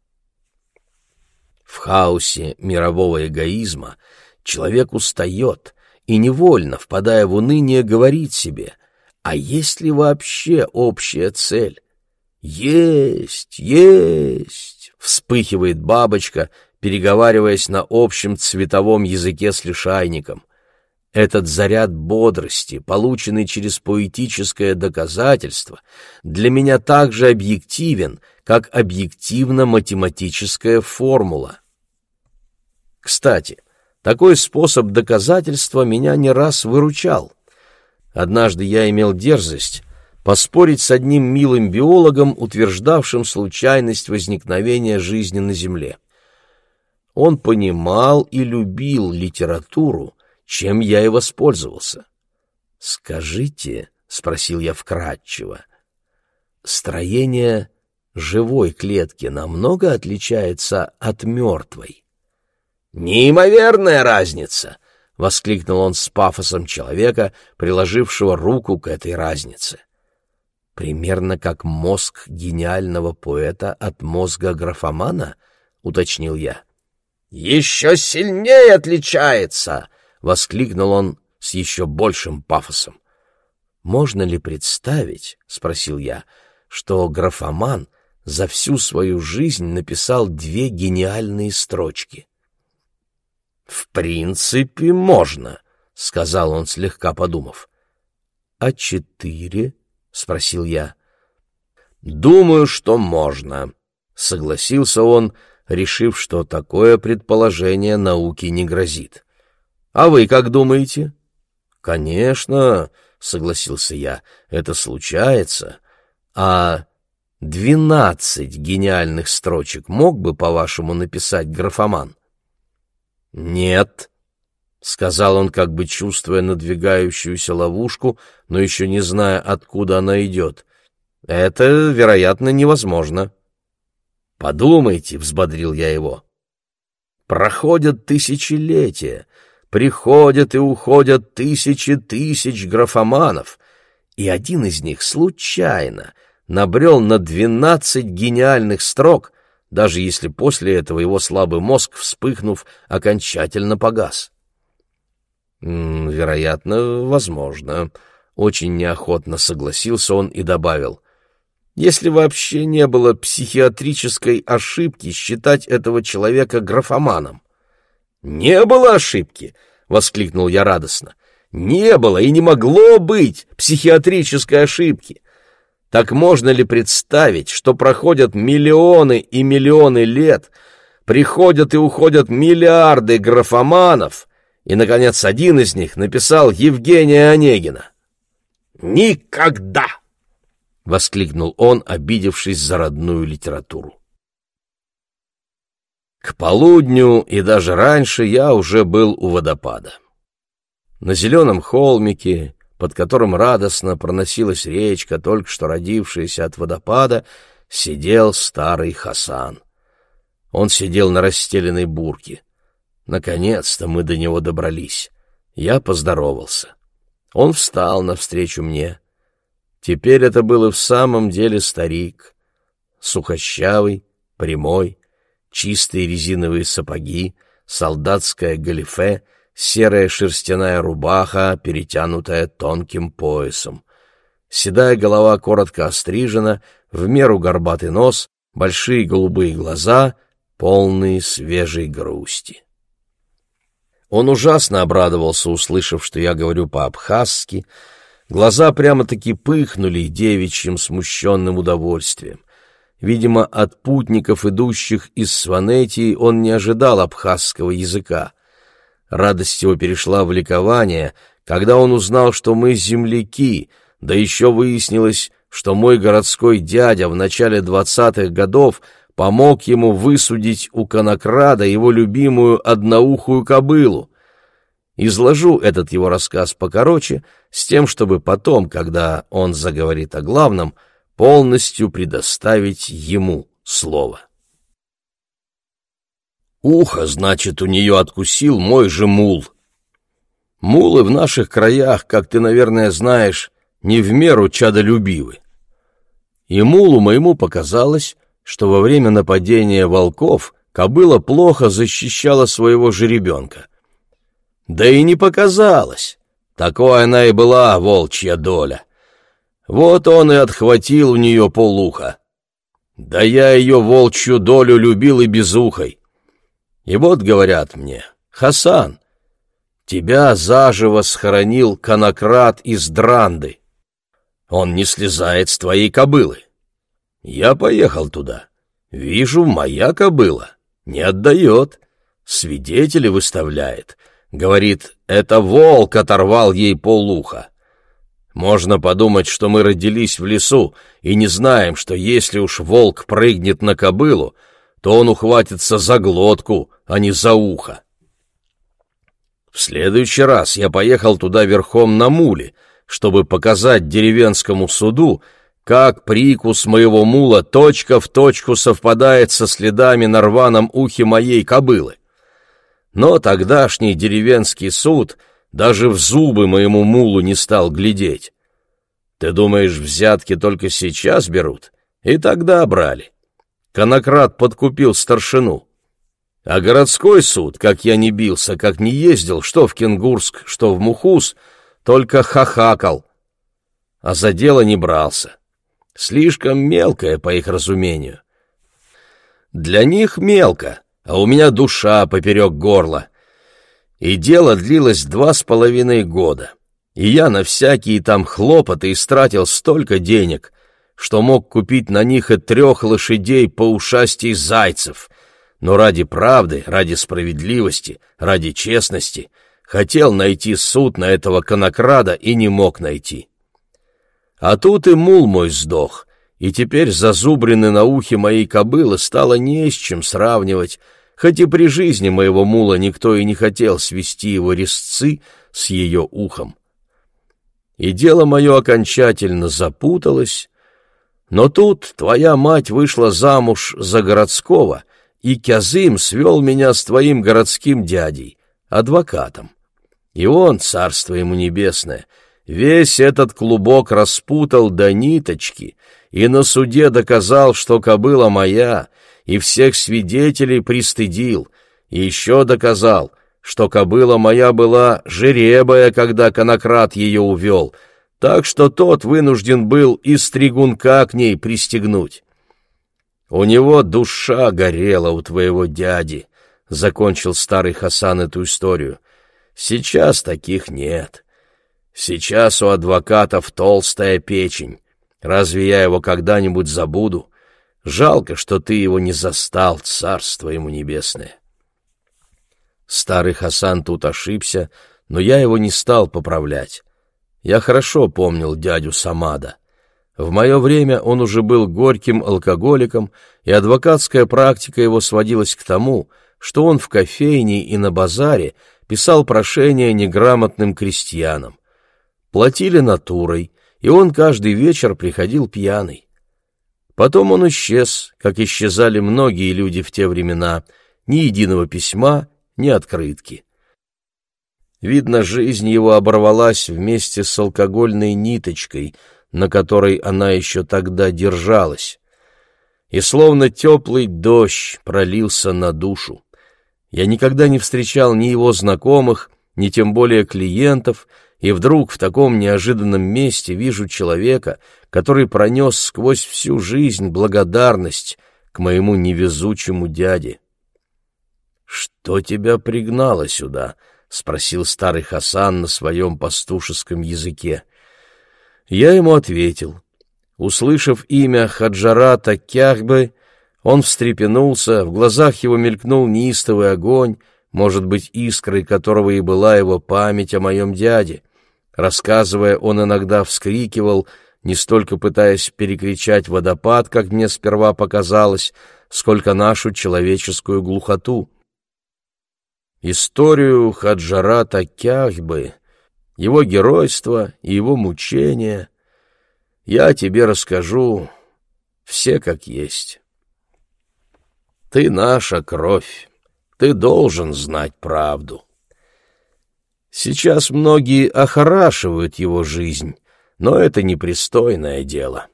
В хаосе мирового эгоизма человек устает и невольно, впадая в уныние, говорит себе, а есть ли вообще общая цель? «Есть! Есть!» — вспыхивает бабочка, переговариваясь на общем цветовом языке с лишайником. Этот заряд бодрости, полученный через поэтическое доказательство, для меня так же объективен, как объективно-математическая формула. Кстати, такой способ доказательства меня не раз выручал. Однажды я имел дерзость поспорить с одним милым биологом, утверждавшим случайность возникновения жизни на Земле. Он понимал и любил литературу, чем я и воспользовался. «Скажите», — спросил я вкратчиво, — «строение живой клетки намного отличается от мертвой?» «Неимоверная разница!» — воскликнул он с пафосом человека, приложившего руку к этой разнице примерно как мозг гениального поэта от мозга графомана, уточнил я. Еще сильнее отличается, воскликнул он с еще большим пафосом. Можно ли представить, спросил я, что графоман за всю свою жизнь написал две гениальные строчки? В принципе, можно, сказал он слегка подумав. А четыре? — спросил я. «Думаю, что можно», — согласился он, решив, что такое предположение науки не грозит. «А вы как думаете?» Конечно, согласился я, это случается. А двенадцать гениальных строчек мог бы, по-вашему, написать графоман? Нет, сказал он, как бы чувствуя надвигающуюся ловушку, но еще не зная, откуда она идет. Это, вероятно, невозможно. Подумайте, взбодрил я его. Проходят тысячелетия, приходят и уходят тысячи тысяч графоманов, и один из них случайно набрел на двенадцать гениальных строк, даже если после этого его слабый мозг, вспыхнув, окончательно погас. «Вероятно, возможно», — очень неохотно согласился он и добавил если вообще не было психиатрической ошибки считать этого человека графоманом. «Не было ошибки!» — воскликнул я радостно. «Не было и не могло быть психиатрической ошибки. Так можно ли представить, что проходят миллионы и миллионы лет, приходят и уходят миллиарды графоманов, и, наконец, один из них написал Евгения Онегина?» «Никогда!» — воскликнул он, обидевшись за родную литературу. К полудню и даже раньше я уже был у водопада. На зеленом холмике, под которым радостно проносилась речка, только что родившаяся от водопада, сидел старый Хасан. Он сидел на расстеленной бурке. Наконец-то мы до него добрались. Я поздоровался. Он встал навстречу мне — Теперь это был и в самом деле старик. Сухощавый, прямой, чистые резиновые сапоги, солдатское галифе, серая шерстяная рубаха, перетянутая тонким поясом. Седая голова коротко острижена, в меру горбатый нос, большие голубые глаза, полные свежей грусти. Он ужасно обрадовался, услышав, что я говорю по-абхазски, Глаза прямо-таки пыхнули девичьим смущенным удовольствием. Видимо, от путников, идущих из Сванетии, он не ожидал абхазского языка. Радость его перешла в ликование, когда он узнал, что мы земляки, да еще выяснилось, что мой городской дядя в начале двадцатых годов помог ему высудить у конокрада его любимую одноухую кобылу. Изложу этот его рассказ покороче, с тем, чтобы потом, когда он заговорит о главном, полностью предоставить ему слово. Ухо, значит, у нее откусил мой же мул. Мулы в наших краях, как ты, наверное, знаешь, не в меру чадолюбивы. И мулу моему показалось, что во время нападения волков кобыла плохо защищала своего жеребенка — да и не показалось. Такой она и была, волчья доля. Вот он и отхватил у нее полуха. Да я ее волчью долю любил и безухой. И вот говорят мне, Хасан, тебя заживо схоронил конократ из Дранды. Он не слезает с твоей кобылы. Я поехал туда. Вижу, моя кобыла. Не отдает. Свидетели выставляет. Говорит, это волк оторвал ей полуха. Можно подумать, что мы родились в лесу и не знаем, что если уж волк прыгнет на кобылу, то он ухватится за глотку, а не за ухо. В следующий раз я поехал туда верхом на муле, чтобы показать деревенскому суду, как прикус моего мула точка в точку совпадает со следами на рваном ухе моей кобылы. Но тогдашний деревенский суд даже в зубы моему мулу не стал глядеть. Ты думаешь, взятки только сейчас берут? И тогда брали. Конократ подкупил старшину. А городской суд, как я не бился, как не ездил, что в Кенгурск, что в Мухус, только хахакал. А за дело не брался. Слишком мелкое, по их разумению. Для них мелко, а у меня душа поперек горла. И дело длилось два с половиной года, и я на всякие там хлопоты истратил столько денег, что мог купить на них и трех лошадей по ушастей зайцев. Но ради правды, ради справедливости, ради честности хотел найти суд на этого конокрада и не мог найти. А тут и мул мой сдох, и теперь зазубрины на ухе моей кобылы стало не с чем сравнивать, хоть и при жизни моего мула никто и не хотел свести его резцы с ее ухом. И дело мое окончательно запуталось, но тут твоя мать вышла замуж за городского, и Кязым свел меня с твоим городским дядей, адвокатом. И он, царство ему небесное, весь этот клубок распутал до ниточки и на суде доказал, что кобыла моя, и всех свидетелей пристыдил, и еще доказал, что кобыла моя была жеребая, когда конократ ее увел, так что тот вынужден был и стригунка к ней пристегнуть. У него душа горела у твоего дяди, — закончил старый Хасан эту историю. Сейчас таких нет. Сейчас у адвокатов толстая печень. Разве я его когда-нибудь забуду? Жалко, что ты его не застал, царство ему небесное. Старый Хасан тут ошибся, но я его не стал поправлять. Я хорошо помнил дядю Самада. В мое время он уже был горьким алкоголиком, и адвокатская практика его сводилась к тому, что он в кофейне и на базаре писал прошения неграмотным крестьянам. Платили натурой, и он каждый вечер приходил пьяный. Потом он исчез, как исчезали многие люди в те времена, ни единого письма, ни открытки. Видно, жизнь его оборвалась вместе с алкогольной ниточкой, на которой она еще тогда держалась. И словно теплый дождь пролился на душу. Я никогда не встречал ни его знакомых, ни тем более клиентов, и вдруг в таком неожиданном месте вижу человека, который пронес сквозь всю жизнь благодарность к моему невезучему дяде. «Что тебя пригнало сюда?» — спросил старый Хасан на своем пастушеском языке. Я ему ответил. Услышав имя Хаджарата Кяхбы, он встрепенулся, в глазах его мелькнул неистовый огонь, может быть, искрой которого и была его память о моем дяде. Рассказывая, он иногда вскрикивал, не столько пытаясь перекричать водопад, как мне сперва показалось, сколько нашу человеческую глухоту. Историю Хаджарата Кяхбы, его геройство и его мучения я тебе расскажу все как есть. Ты наша кровь, ты должен знать правду. Сейчас многие охорашивают его жизнь, но это непристойное дело.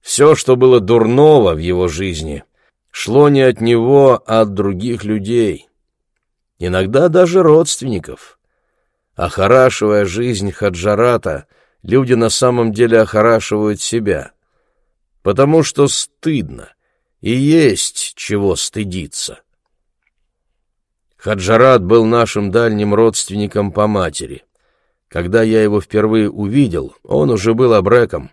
Все, что было дурного в его жизни, шло не от него, а от других людей иногда даже родственников. Охорашивая жизнь Хаджарата, люди на самом деле охорашивают себя, потому что стыдно, и есть чего стыдиться. Хаджарат был нашим дальним родственником по матери. Когда я его впервые увидел, он уже был абреком.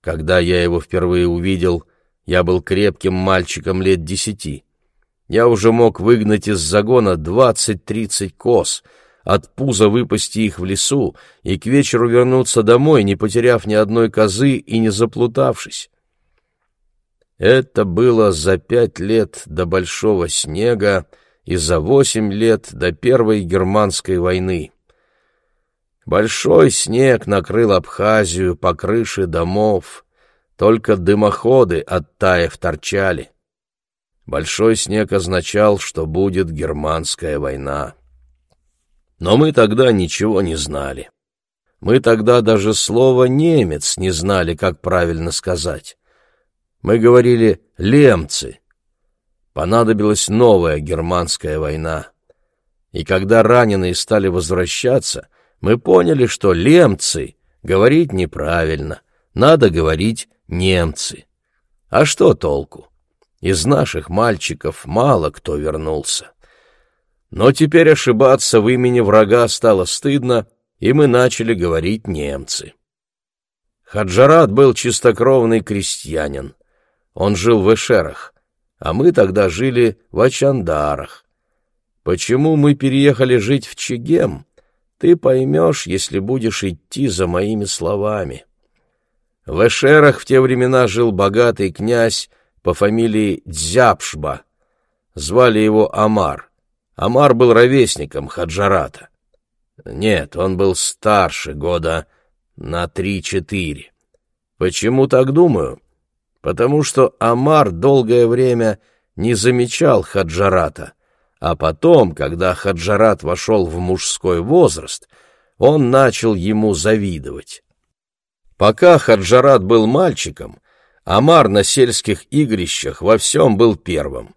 Когда я его впервые увидел, я был крепким мальчиком лет десяти. Я уже мог выгнать из загона двадцать-тридцать коз, от пуза выпасти их в лесу и к вечеру вернуться домой, не потеряв ни одной козы и не заплутавшись. Это было за пять лет до большого снега и за восемь лет до Первой германской войны. Большой снег накрыл Абхазию по крыше домов, только дымоходы, оттаив, торчали. Большой снег означал, что будет германская война. Но мы тогда ничего не знали. Мы тогда даже слова «немец» не знали, как правильно сказать. Мы говорили «лемцы». Понадобилась новая германская война. И когда раненые стали возвращаться, мы поняли, что «лемцы» говорить неправильно, надо говорить «немцы». А что толку? Из наших мальчиков мало кто вернулся. Но теперь ошибаться в имени врага стало стыдно, и мы начали говорить немцы. Хаджарат был чистокровный крестьянин. Он жил в Эшерах, а мы тогда жили в Ачандарах. почему мы переехали жить в Чегем, ты поймешь, если будешь идти за моими словами. В Эшерах в те времена жил богатый князь по фамилии Дзяпшба. Звали его Амар. Амар был ровесником Хаджарата. Нет, он был старше года на три-четыре. Почему так думаю? Потому что Амар долгое время не замечал Хаджарата, а потом, когда Хаджарат вошел в мужской возраст, он начал ему завидовать. Пока Хаджарат был мальчиком, Амар на сельских игрищах во всем был первым,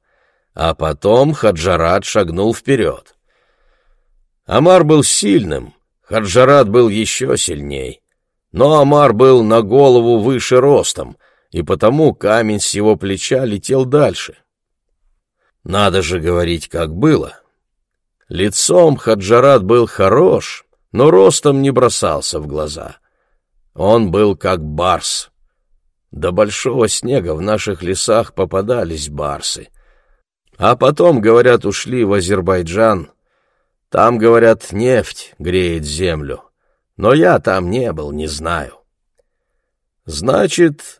а потом Хаджарат шагнул вперед. Амар был сильным, Хаджарат был еще сильней, но Амар был на голову выше ростом, и потому камень с его плеча летел дальше. Надо же говорить, как было. Лицом Хаджарат был хорош, но ростом не бросался в глаза. Он был как барс. До большого снега в наших лесах попадались барсы. А потом, говорят, ушли в Азербайджан. Там, говорят, нефть греет землю. Но я там не был, не знаю. Значит,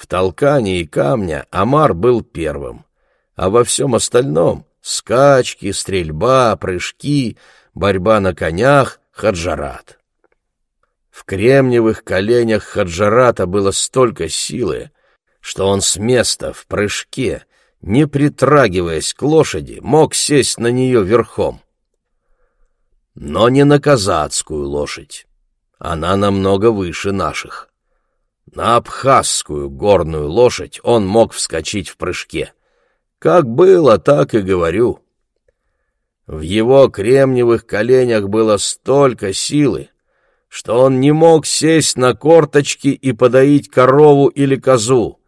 в толкании камня Амар был первым, а во всем остальном — скачки, стрельба, прыжки, борьба на конях — Хаджарат. В кремниевых коленях Хаджарата было столько силы, что он с места в прыжке, не притрагиваясь к лошади, мог сесть на нее верхом. Но не на казацкую лошадь. Она намного выше наших. На абхазскую горную лошадь он мог вскочить в прыжке. Как было, так и говорю. В его кремниевых коленях было столько силы, что он не мог сесть на корточки и подоить корову или козу.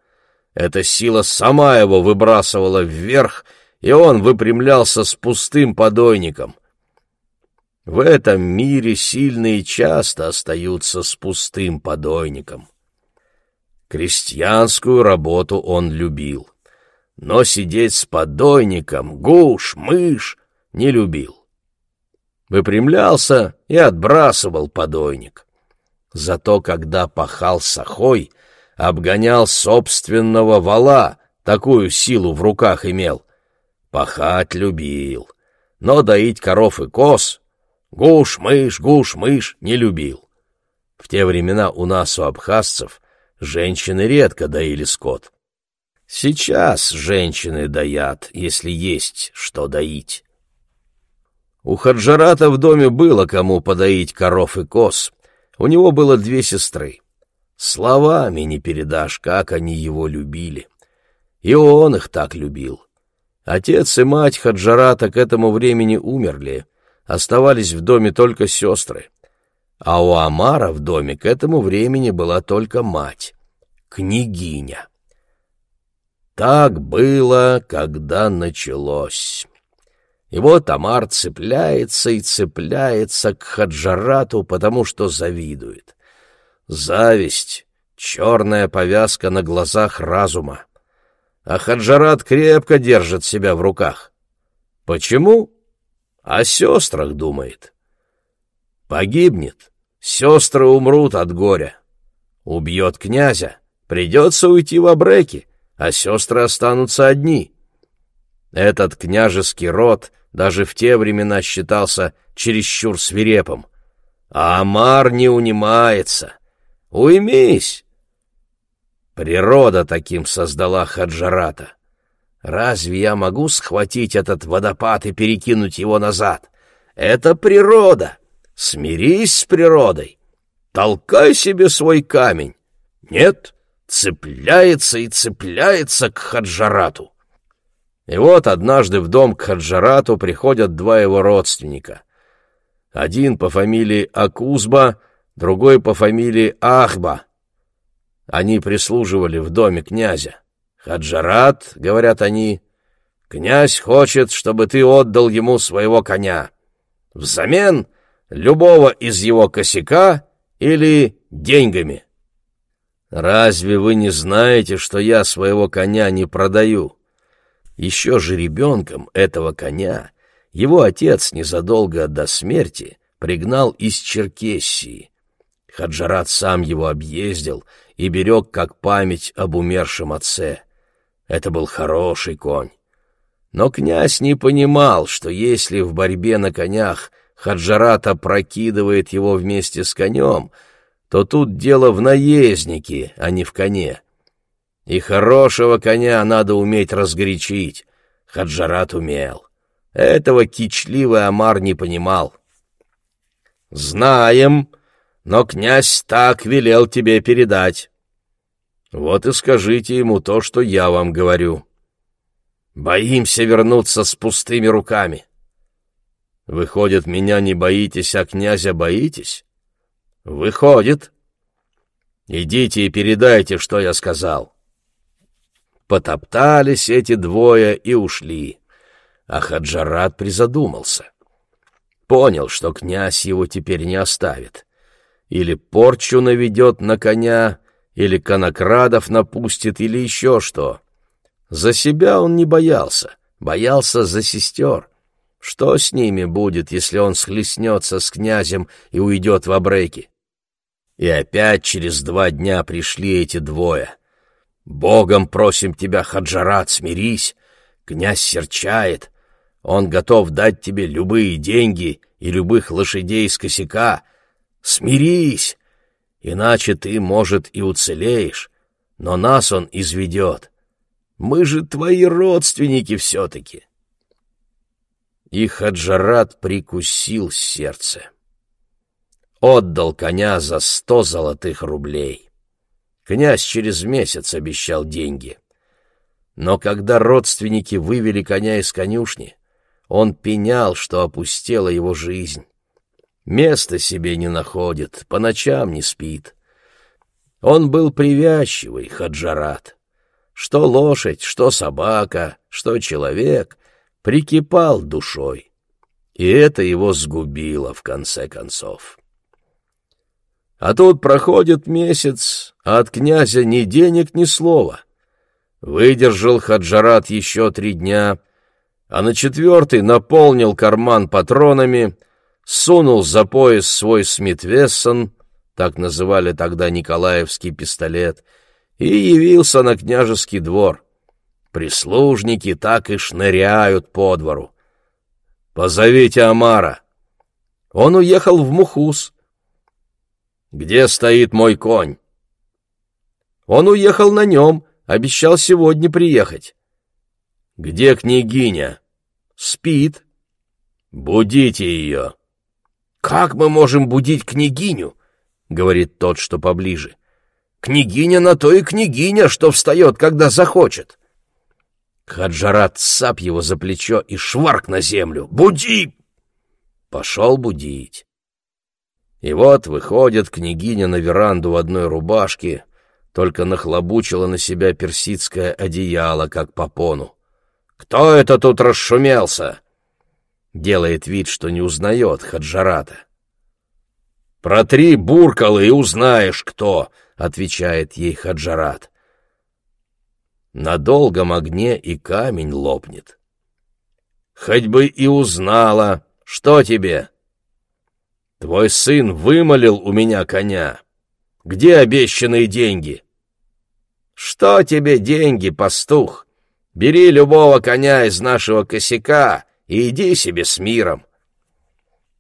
Эта сила сама его выбрасывала вверх, и он выпрямлялся с пустым подойником. В этом мире сильные часто остаются с пустым подойником. Крестьянскую работу он любил, но сидеть с подойником, гуш, мышь не любил выпрямлялся и отбрасывал подойник. Зато когда пахал сахой, обгонял собственного вала, такую силу в руках имел. Пахать любил, но доить коров и коз, гуш-мышь, гуш-мышь не любил. В те времена у нас, у абхазцев, женщины редко доили скот. Сейчас женщины доят, если есть что доить. У Хаджарата в доме было кому подоить коров и коз. У него было две сестры. Словами не передашь, как они его любили. И он их так любил. Отец и мать Хаджарата к этому времени умерли. Оставались в доме только сестры. А у Амара в доме к этому времени была только мать, княгиня. Так было, когда началось. И вот Амар цепляется и цепляется к Хаджарату, потому что завидует. Зависть — черная повязка на глазах разума. А Хаджарат крепко держит себя в руках. Почему? О сестрах думает. Погибнет, сестры умрут от горя. Убьет князя, придется уйти в обреки, а сестры останутся одни. Этот княжеский род — даже в те времена считался чересчур свирепым. А Амар не унимается. Уймись! Природа таким создала Хаджарата. Разве я могу схватить этот водопад и перекинуть его назад? Это природа. Смирись с природой. Толкай себе свой камень. Нет, цепляется и цепляется к Хаджарату. И вот однажды в дом к Хаджарату приходят два его родственника. Один по фамилии Акузба, другой по фамилии Ахба. Они прислуживали в доме князя. «Хаджарат», — говорят они, — «князь хочет, чтобы ты отдал ему своего коня. Взамен любого из его косяка или деньгами». «Разве вы не знаете, что я своего коня не продаю?» Еще же ребенком этого коня его отец незадолго до смерти пригнал из Черкессии. Хаджарат сам его объездил и берег как память об умершем отце. Это был хороший конь. Но князь не понимал, что если в борьбе на конях Хаджарат опрокидывает его вместе с конем, то тут дело в наезднике, а не в коне. И хорошего коня надо уметь разгорячить. Хаджарат умел. Этого кичливый Амар не понимал. «Знаем, но князь так велел тебе передать. Вот и скажите ему то, что я вам говорю. Боимся вернуться с пустыми руками. Выходит, меня не боитесь, а князя боитесь? Выходит. Идите и передайте, что я сказал». Потоптались эти двое и ушли а Хаджарат призадумался. Понял, что князь его теперь не оставит. Или порчу наведет на коня, или конокрадов напустит, или еще что. За себя он не боялся, боялся за сестер. Что с ними будет, если он схлестнется с князем и уйдет в обреки? И опять через два дня пришли эти двое. «Богом просим тебя, Хаджарат, смирись!» Князь серчает, он готов дать тебе любые деньги и любых лошадей с косяка. Смирись, иначе ты, может, и уцелеешь, но нас он изведет. Мы же твои родственники все-таки. И Хаджарат прикусил сердце. Отдал коня за сто золотых рублей. Князь через месяц обещал деньги. Но когда родственники вывели коня из конюшни, он пенял, что опустела его жизнь. Места себе не находит, по ночам не спит. Он был привязчивый, Хаджарат. Что лошадь, что собака, что человек, прикипал душой. И это его сгубило, в конце концов. А тут проходит месяц, а от князя ни денег, ни слова. Выдержал Хаджарат еще три дня — а на четвертый наполнил карман патронами, сунул за пояс свой Смит Вессон, так называли тогда Николаевский пистолет, и явился на княжеский двор. Прислужники так и шныряют по двору. «Позовите Амара!» Он уехал в Мухус. «Где стоит мой конь?» Он уехал на нем, обещал сегодня приехать. «Где княгиня?» Спит. Будите ее. Как мы можем будить княгиню? Говорит тот, что поближе. Княгиня на то и княгиня, что встает, когда захочет. Хаджарат сап его за плечо и шварк на землю. «Буди!» Пошел будить. И вот выходит княгиня на веранду в одной рубашке, только нахлобучила на себя персидское одеяло, как попону. «Кто это тут расшумелся?» Делает вид, что не узнает Хаджарата. «Протри буркалы и узнаешь, кто», — отвечает ей Хаджарат. На долгом огне и камень лопнет. «Хоть бы и узнала, что тебе?» «Твой сын вымолил у меня коня. Где обещанные деньги?» «Что тебе деньги, пастух?» Бери любого коня из нашего косяка и иди себе с миром.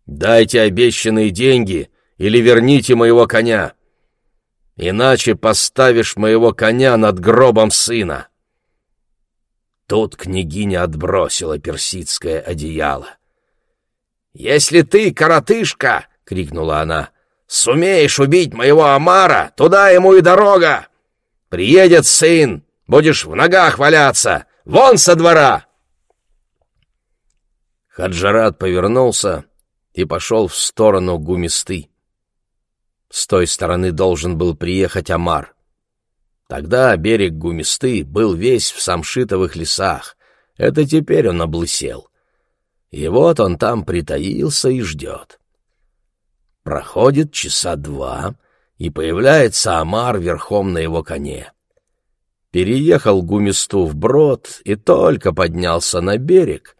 Дайте обещанные деньги или верните моего коня. Иначе поставишь моего коня над гробом сына. Тут княгиня отбросила персидское одеяло. «Если ты, коротышка!» — крикнула она. «Сумеешь убить моего Амара, туда ему и дорога! Приедет сын, Будешь в ногах валяться! Вон со двора!» Хаджарат повернулся и пошел в сторону Гумисты. С той стороны должен был приехать Амар. Тогда берег Гумисты был весь в самшитовых лесах. Это теперь он облысел. И вот он там притаился и ждет. Проходит часа два, и появляется Амар верхом на его коне переехал Гумисту вброд и только поднялся на берег,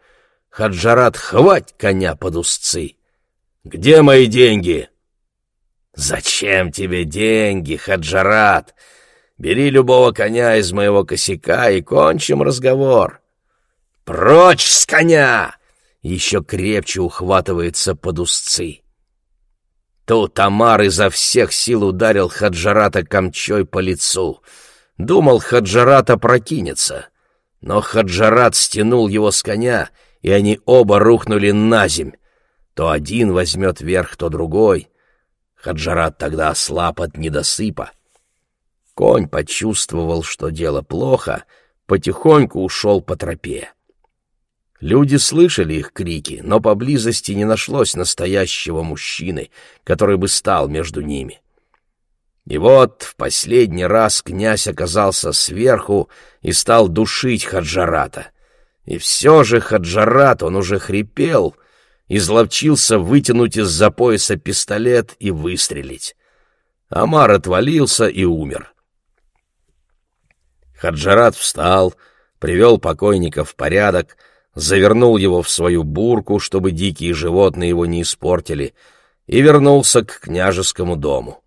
Хаджарат, хвать коня под узцы! Где мои деньги?» «Зачем тебе деньги, Хаджарат? Бери любого коня из моего косяка и кончим разговор». «Прочь с коня!» Еще крепче ухватывается под узцы. Тут Амар изо всех сил ударил Хаджарата камчой по лицу. Думал, Хаджарата прокинется. Но Хаджарат стянул его с коня, и они оба рухнули на земь. То один возьмет верх, то другой. Хаджарат тогда ослаб от недосыпа. Конь почувствовал, что дело плохо, потихоньку ушел по тропе. Люди слышали их крики, но поблизости не нашлось настоящего мужчины, который бы стал между ними. И вот в последний раз князь оказался сверху и стал душить Хаджарата. И все же Хаджарат, он уже хрипел, изловчился вытянуть из-за пояса пистолет и выстрелить. Амар отвалился и умер. Хаджарат встал, привел покойника в порядок, завернул его в свою бурку, чтобы дикие животные его не испортили, и вернулся к княжескому дому.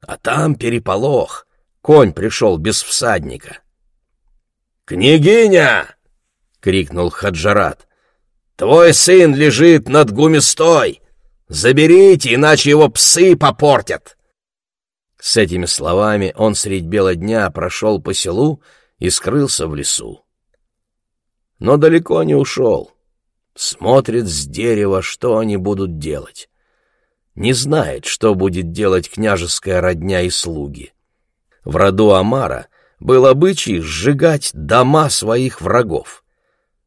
А там переполох. Конь пришел без всадника. «Княгиня!» — крикнул Хаджарат. «Твой сын лежит над гумистой! Заберите, иначе его псы попортят!» С этими словами он средь бела дня прошел по селу и скрылся в лесу но далеко не ушел. Смотрит с дерева, что они будут делать. Не знает, что будет делать княжеская родня и слуги. В роду Амара был обычай сжигать дома своих врагов.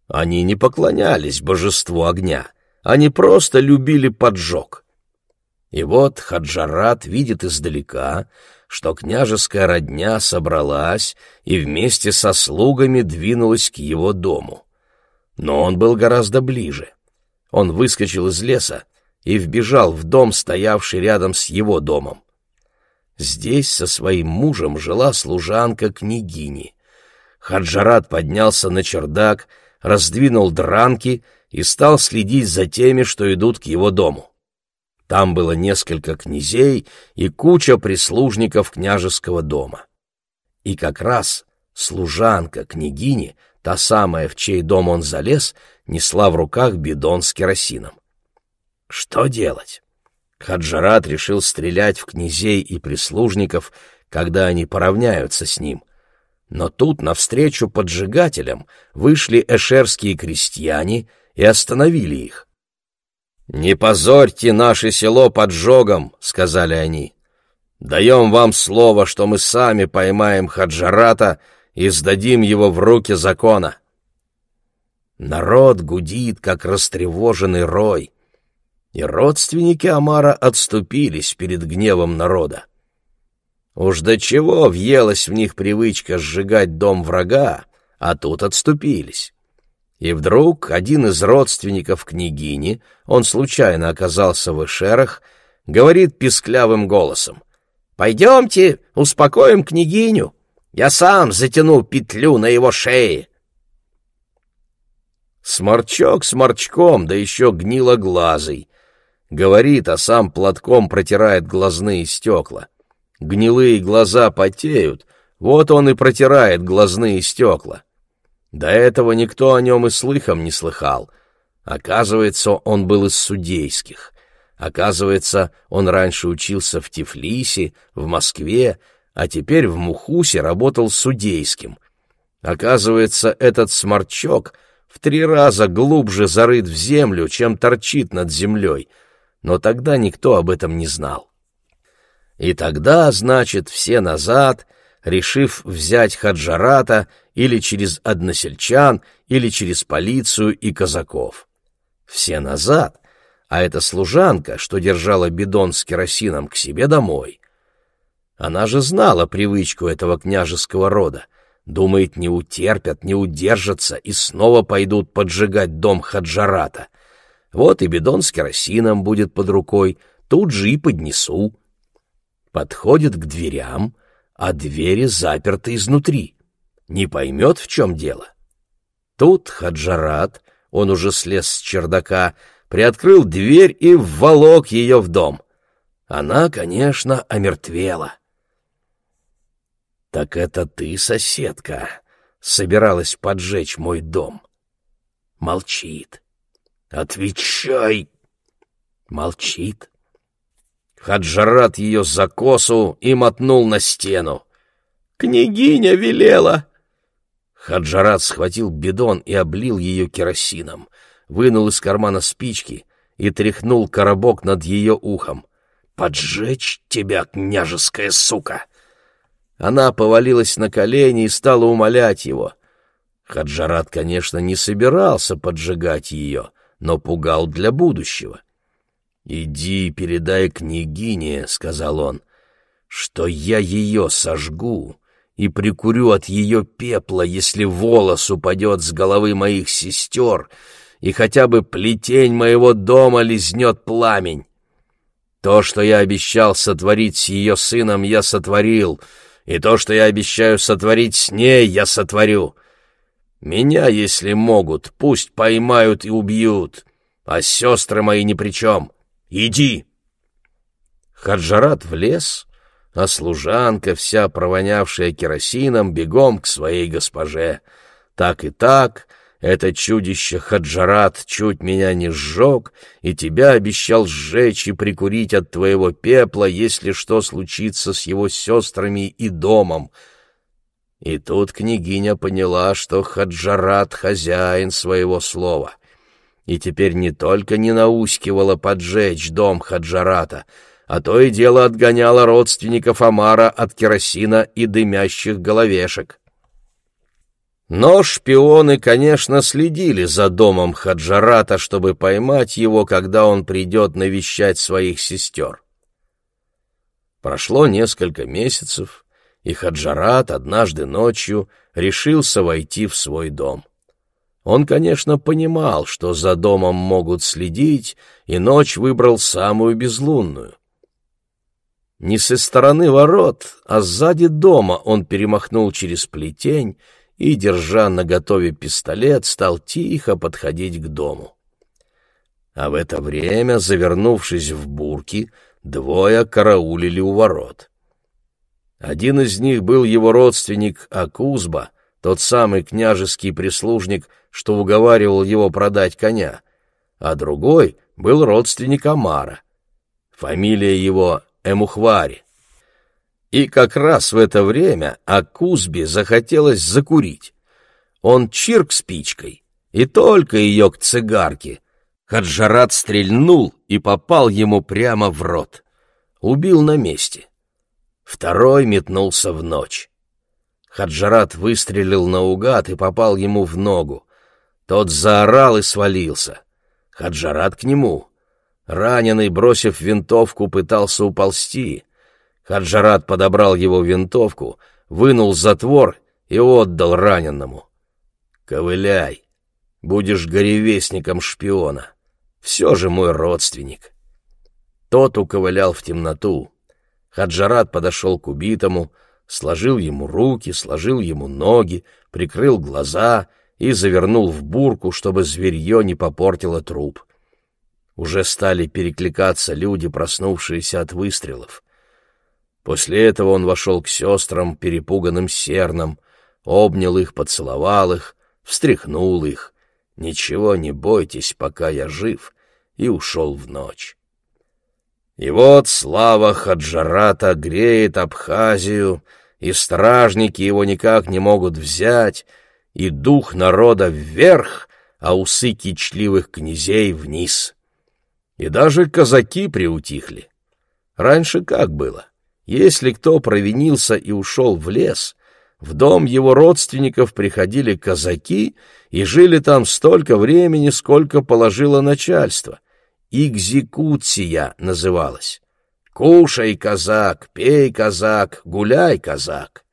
Они не поклонялись божеству огня, они просто любили поджог. И вот Хаджарат видит издалека, что княжеская родня собралась и вместе со слугами двинулась к его дому. Но он был гораздо ближе. Он выскочил из леса и вбежал в дом, стоявший рядом с его домом. Здесь со своим мужем жила служанка княгини. Хаджарат поднялся на чердак, раздвинул дранки и стал следить за теми, что идут к его дому. Там было несколько князей и куча прислужников княжеского дома. И как раз служанка княгини, та самая, в чей дом он залез, несла в руках бидон с керосином. Что делать? Хаджарат решил стрелять в князей и прислужников, когда они поравняются с ним. Но тут навстречу поджигателям вышли эшерские крестьяне и остановили их. «Не позорьте наше село поджогом», — сказали они. «Даем вам слово, что мы сами поймаем Хаджарата и сдадим его в руки закона». Народ гудит, как растревоженный рой, и родственники Амара отступились перед гневом народа. Уж до чего въелась в них привычка сжигать дом врага, а тут отступились. И вдруг один из родственников княгини, он случайно оказался в эшерах, говорит писклявым голосом. «Пойдемте, успокоим княгиню. Я сам затяну петлю на его шее». Сморчок сморчком, да еще гнилоглазый. Говорит, а сам платком протирает глазные стекла. Гнилые глаза потеют, вот он и протирает глазные стекла. До этого никто о нем и слыхом не слыхал. Оказывается, он был из судейских. Оказывается, он раньше учился в Тифлисе, в Москве, а теперь в Мухусе работал судейским. Оказывается, этот сморчок в три раза глубже зарыт в землю, чем торчит над землей, но тогда никто об этом не знал. И тогда, значит, все назад — решив взять Хаджарата или через односельчан, или через полицию и казаков. Все назад, а эта служанка, что держала бидон с керосином к себе домой. Она же знала привычку этого княжеского рода, думает, не утерпят, не удержатся и снова пойдут поджигать дом Хаджарата. Вот и бидон с керосином будет под рукой, тут же и поднесу. Подходит к дверям — а двери заперты изнутри. Не поймет, в чем дело. Тут Хаджарат он уже слез с чердака, приоткрыл дверь и вволок ее в дом. Она, конечно, омертвела. «Так это ты, соседка, собиралась поджечь мой дом?» Молчит. «Отвечай!» Молчит. Хаджарат ее за косу и мотнул на стену. «Княгиня велела!» Хаджарат схватил бидон и облил ее керосином, вынул из кармана спички и тряхнул коробок над ее ухом. «Поджечь тебя, княжеская сука!» Она повалилась на колени и стала умолять его. Хаджарат, конечно, не собирался поджигать ее, но пугал для будущего. «Иди передай княгине», — сказал он, — «что я ее сожгу и прикурю от ее пепла, если волос упадет с головы моих сестер, и хотя бы плетень моего дома лизнет пламень. То, что я обещал сотворить с ее сыном, я сотворил, и то, что я обещаю сотворить с ней, я сотворю. Меня, если могут, пусть поймают и убьют, а сестры мои ни при чем». Иди!» Хаджарат влез, а служанка, вся провонявшая керосином, бегом к своей госпоже. Так и так, это чудище Хаджарат чуть меня не сжег, и тебя обещал сжечь и прикурить от твоего пепла, если что случится с его сестрами и домом. И тут княгиня поняла, что Хаджарат — хозяин своего слова и теперь не только не наускивала поджечь дом Хаджарата, а то и дело отгоняла родственников Амара от керосина и дымящих головешек. Но шпионы, конечно, следили за домом Хаджарата, чтобы поймать его, когда он придет навещать своих сестер. Прошло несколько месяцев, и Хаджарат однажды ночью решился войти в свой дом. Он, конечно, понимал, что за домом могут следить, и ночь выбрал самую безлунную. Не со стороны ворот, а сзади дома он перемахнул через плетень и, держа наготове пистолет, стал тихо подходить к дому. А в это время, завернувшись в бурки, двое караулили у ворот. Один из них был его родственник Акузба, тот самый княжеский прислужник, что уговаривал его продать коня, а другой был родственник Амара. Фамилия его Эмухвари. И как раз в это время Акузбе захотелось закурить. Он чирк спичкой, и только ее к цигарке. Хаджарат стрельнул и попал ему прямо в рот. Убил на месте. Второй метнулся в ночь. Хаджарат выстрелил наугад и попал ему в ногу. Тот заорал и свалился. Хаджарат к нему. Раненый, бросив винтовку, пытался уползти. Хаджарат подобрал его винтовку, вынул затвор и отдал раненному. «Ковыляй, будешь горевестником шпиона. Все же мой родственник». Тот уковылял в темноту. Хаджарат подошел к убитому, сложил ему руки, сложил ему ноги, прикрыл глаза — и завернул в бурку, чтобы зверье не попортило труп. Уже стали перекликаться люди, проснувшиеся от выстрелов. После этого он вошел к сестрам, перепуганным серным, обнял их, поцеловал их, встряхнул их. «Ничего не бойтесь, пока я жив», и ушел в ночь. И вот слава Хаджарата греет Абхазию, и стражники его никак не могут взять, и дух народа вверх, а усы кичливых князей вниз. И даже казаки приутихли. Раньше как было? Если кто провинился и ушел в лес, в дом его родственников приходили казаки и жили там столько времени, сколько положило начальство. Экзекуция называлась. Кушай, казак, пей, казак, гуляй, казак.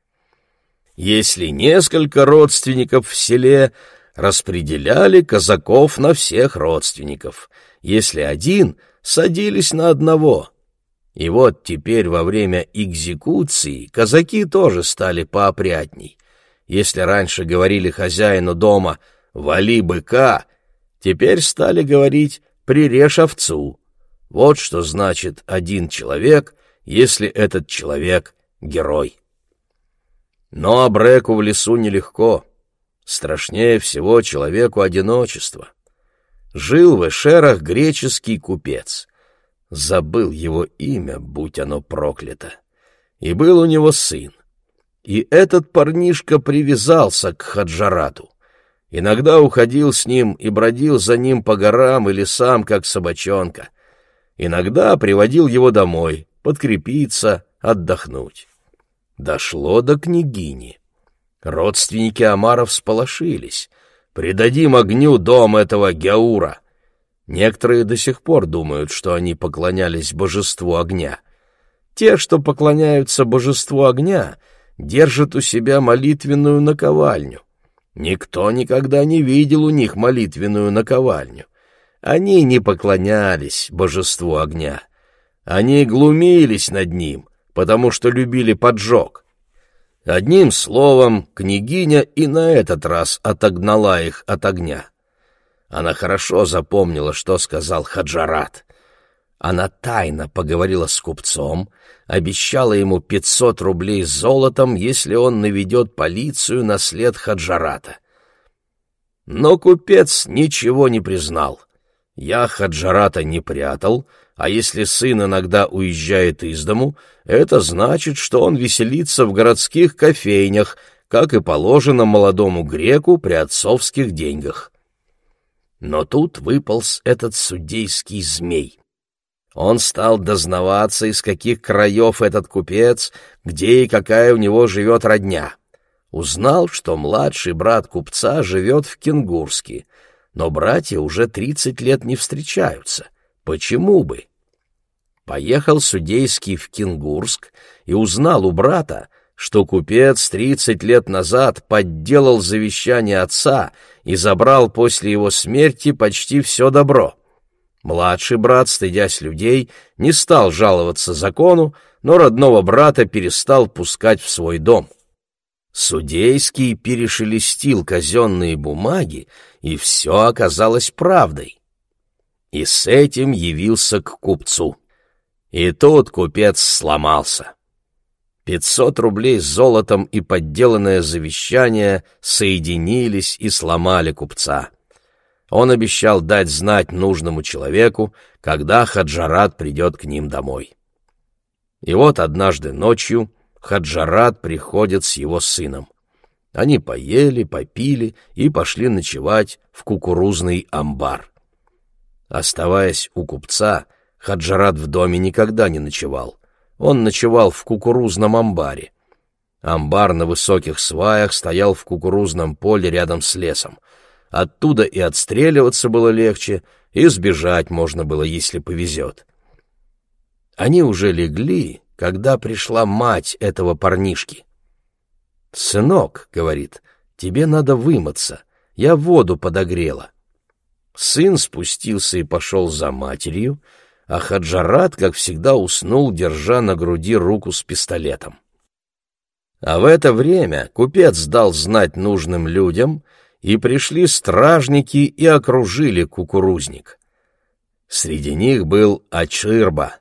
Если несколько родственников в селе, распределяли казаков на всех родственников. Если один, садились на одного. И вот теперь во время экзекуции казаки тоже стали поопрятней. Если раньше говорили хозяину дома «вали быка», Теперь стали говорить «прирежь овцу». Вот что значит один человек, если этот человек — герой. Но Абреку в лесу нелегко. Страшнее всего человеку одиночество. Жил в Эшерах греческий купец. Забыл его имя, будь оно проклято. И был у него сын. И этот парнишка привязался к Хаджарату. Иногда уходил с ним и бродил за ним по горам и лесам, как собачонка. Иногда приводил его домой, подкрепиться, отдохнуть. Дошло до княгини. Родственники Амаров сполошились. «Предадим огню дом этого Геура!» Некоторые до сих пор думают, что они поклонялись божеству огня. Те, что поклоняются божеству огня, держат у себя молитвенную наковальню. Никто никогда не видел у них молитвенную наковальню. Они не поклонялись божеству огня. Они глумились над ним, потому что любили поджог. Одним словом, княгиня и на этот раз отогнала их от огня. Она хорошо запомнила, что сказал Хаджарат. Она тайно поговорила с купцом, обещала ему пятьсот рублей с золотом, если он наведет полицию на след Хаджарата. Но купец ничего не признал. Я Хаджарата не прятал, а если сын иногда уезжает из дому, это значит, что он веселится в городских кофейнях, как и положено молодому греку при отцовских деньгах. Но тут выполз этот судейский змей. Он стал дознаваться, из каких краев этот купец, где и какая у него живет родня. Узнал, что младший брат купца живет в Кенгурске, но братья уже тридцать лет не встречаются. Почему бы? Поехал судейский в Кенгурск и узнал у брата, что купец тридцать лет назад подделал завещание отца и забрал после его смерти почти все добро. Младший брат, стыдясь людей, не стал жаловаться закону, но родного брата перестал пускать в свой дом. Судейский перешелестил казенные бумаги, и все оказалось правдой. И с этим явился к купцу. И тут купец сломался. Пятьсот рублей с золотом и подделанное завещание соединились и сломали купца. Он обещал дать знать нужному человеку, когда Хаджарат придет к ним домой. И вот однажды ночью Хаджарат приходит с его сыном. Они поели, попили и пошли ночевать в кукурузный амбар. Оставаясь у купца, Хаджарат в доме никогда не ночевал. Он ночевал в кукурузном амбаре. Амбар на высоких сваях стоял в кукурузном поле рядом с лесом. Оттуда и отстреливаться было легче, и сбежать можно было, если повезет. Они уже легли, когда пришла мать этого парнишки. «Сынок», — говорит, — «тебе надо вымыться, я воду подогрела». Сын спустился и пошел за матерью, а Хаджарат, как всегда, уснул, держа на груди руку с пистолетом. А в это время купец дал знать нужным людям — и пришли стражники и окружили кукурузник. Среди них был Ачирба.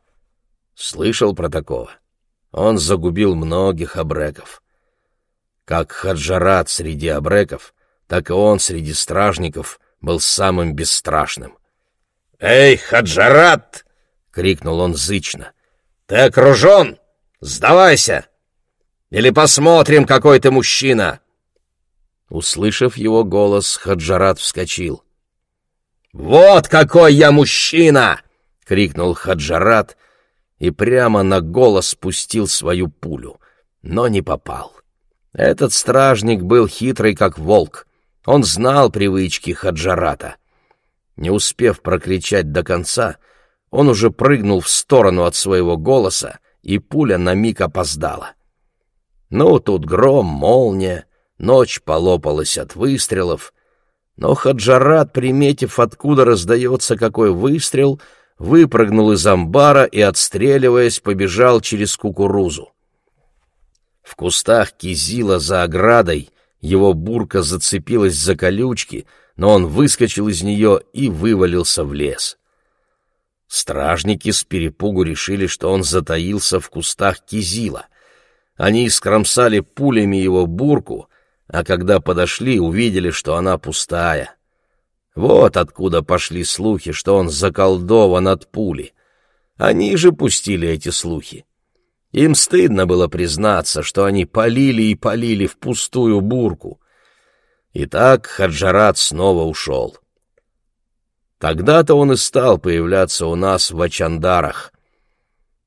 Слышал про такого? Он загубил многих абреков. Как Хаджарат среди абреков, так и он среди стражников был самым бесстрашным. «Эй, Хаджарат!» — крикнул он зычно. «Ты окружен! Сдавайся! Или посмотрим, какой ты мужчина!» Услышав его голос, Хаджарат вскочил. «Вот какой я мужчина!» — крикнул Хаджарат и прямо на голос спустил свою пулю, но не попал. Этот стражник был хитрый, как волк. Он знал привычки Хаджарата. Не успев прокричать до конца, он уже прыгнул в сторону от своего голоса, и пуля на миг опоздала. Ну, тут гром, молния, Ночь полопалась от выстрелов, но Хаджарат, приметив, откуда раздается какой выстрел, выпрыгнул из амбара и, отстреливаясь, побежал через кукурузу. В кустах кизила за оградой его бурка зацепилась за колючки, но он выскочил из нее и вывалился в лес. Стражники с перепугу решили, что он затаился в кустах кизила. Они искромсали пулями его бурку, а когда подошли, увидели, что она пустая. Вот откуда пошли слухи, что он заколдован от пули. Они же пустили эти слухи. Им стыдно было признаться, что они полили и полили в пустую бурку. И так Хаджарат снова ушел. Тогда-то он и стал появляться у нас в Ачандарах.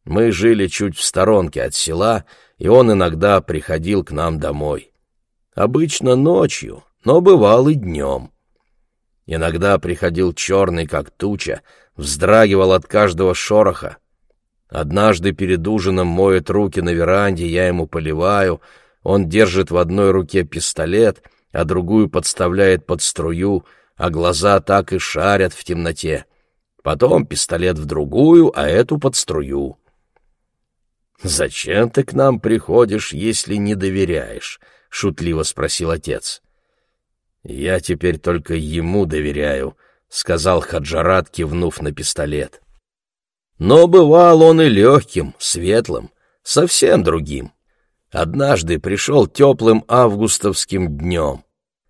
Мы жили чуть в сторонке от села, и он иногда приходил к нам домой. Обычно ночью, но бывал и днем. Иногда приходил черный, как туча, вздрагивал от каждого шороха. Однажды перед ужином моет руки на веранде, я ему поливаю, он держит в одной руке пистолет, а другую подставляет под струю, а глаза так и шарят в темноте. Потом пистолет в другую, а эту под струю. «Зачем ты к нам приходишь, если не доверяешь?» — шутливо спросил отец. «Я теперь только ему доверяю», — сказал Хаджарат, кивнув на пистолет. Но бывал он и легким, светлым, совсем другим. Однажды пришел теплым августовским днем.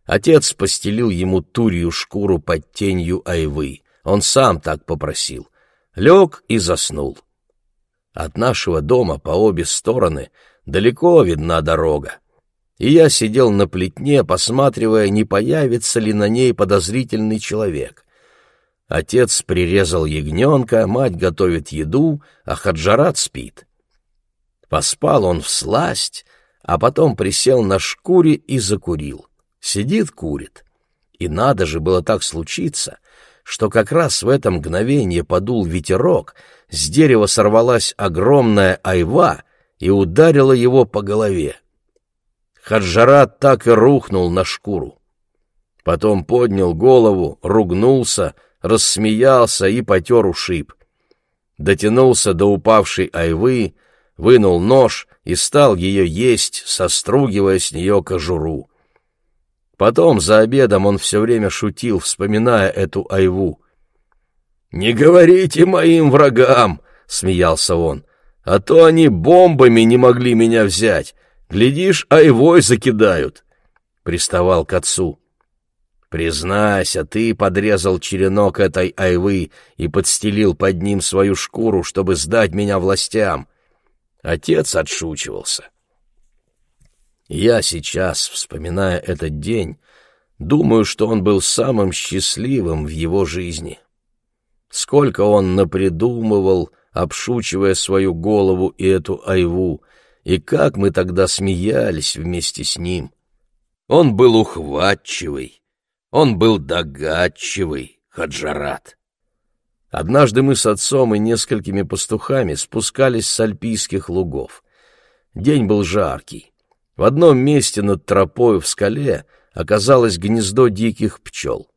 Отец постелил ему турью шкуру под тенью айвы. Он сам так попросил. Лег и заснул. От нашего дома по обе стороны далеко видна дорога и я сидел на плетне, посматривая, не появится ли на ней подозрительный человек. Отец прирезал ягненка, мать готовит еду, а Хаджарат спит. Поспал он в сласть, а потом присел на шкуре и закурил. Сидит, курит. И надо же было так случиться, что как раз в это мгновение подул ветерок, с дерева сорвалась огромная айва и ударила его по голове. Хаджарат так и рухнул на шкуру. Потом поднял голову, ругнулся, рассмеялся и потер ушиб. Дотянулся до упавшей айвы, вынул нож и стал ее есть, состругивая с нее кожуру. Потом за обедом он все время шутил, вспоминая эту айву. «Не говорите моим врагам!» — смеялся он. «А то они бомбами не могли меня взять, Глядишь, айвой закидают. Приставал к отцу. Признайся, ты подрезал черенок этой айвы и подстелил под ним свою шкуру, чтобы сдать меня властям. Отец отшучивался. Я сейчас, вспоминая этот день, думаю, что он был самым счастливым в его жизни. Сколько он напридумывал, обшучивая свою голову и эту айву, и как мы тогда смеялись вместе с ним. Он был ухватчивый, он был догадчивый, Хаджарат. Однажды мы с отцом и несколькими пастухами спускались с альпийских лугов. День был жаркий. В одном месте над тропой в скале оказалось гнездо диких пчел.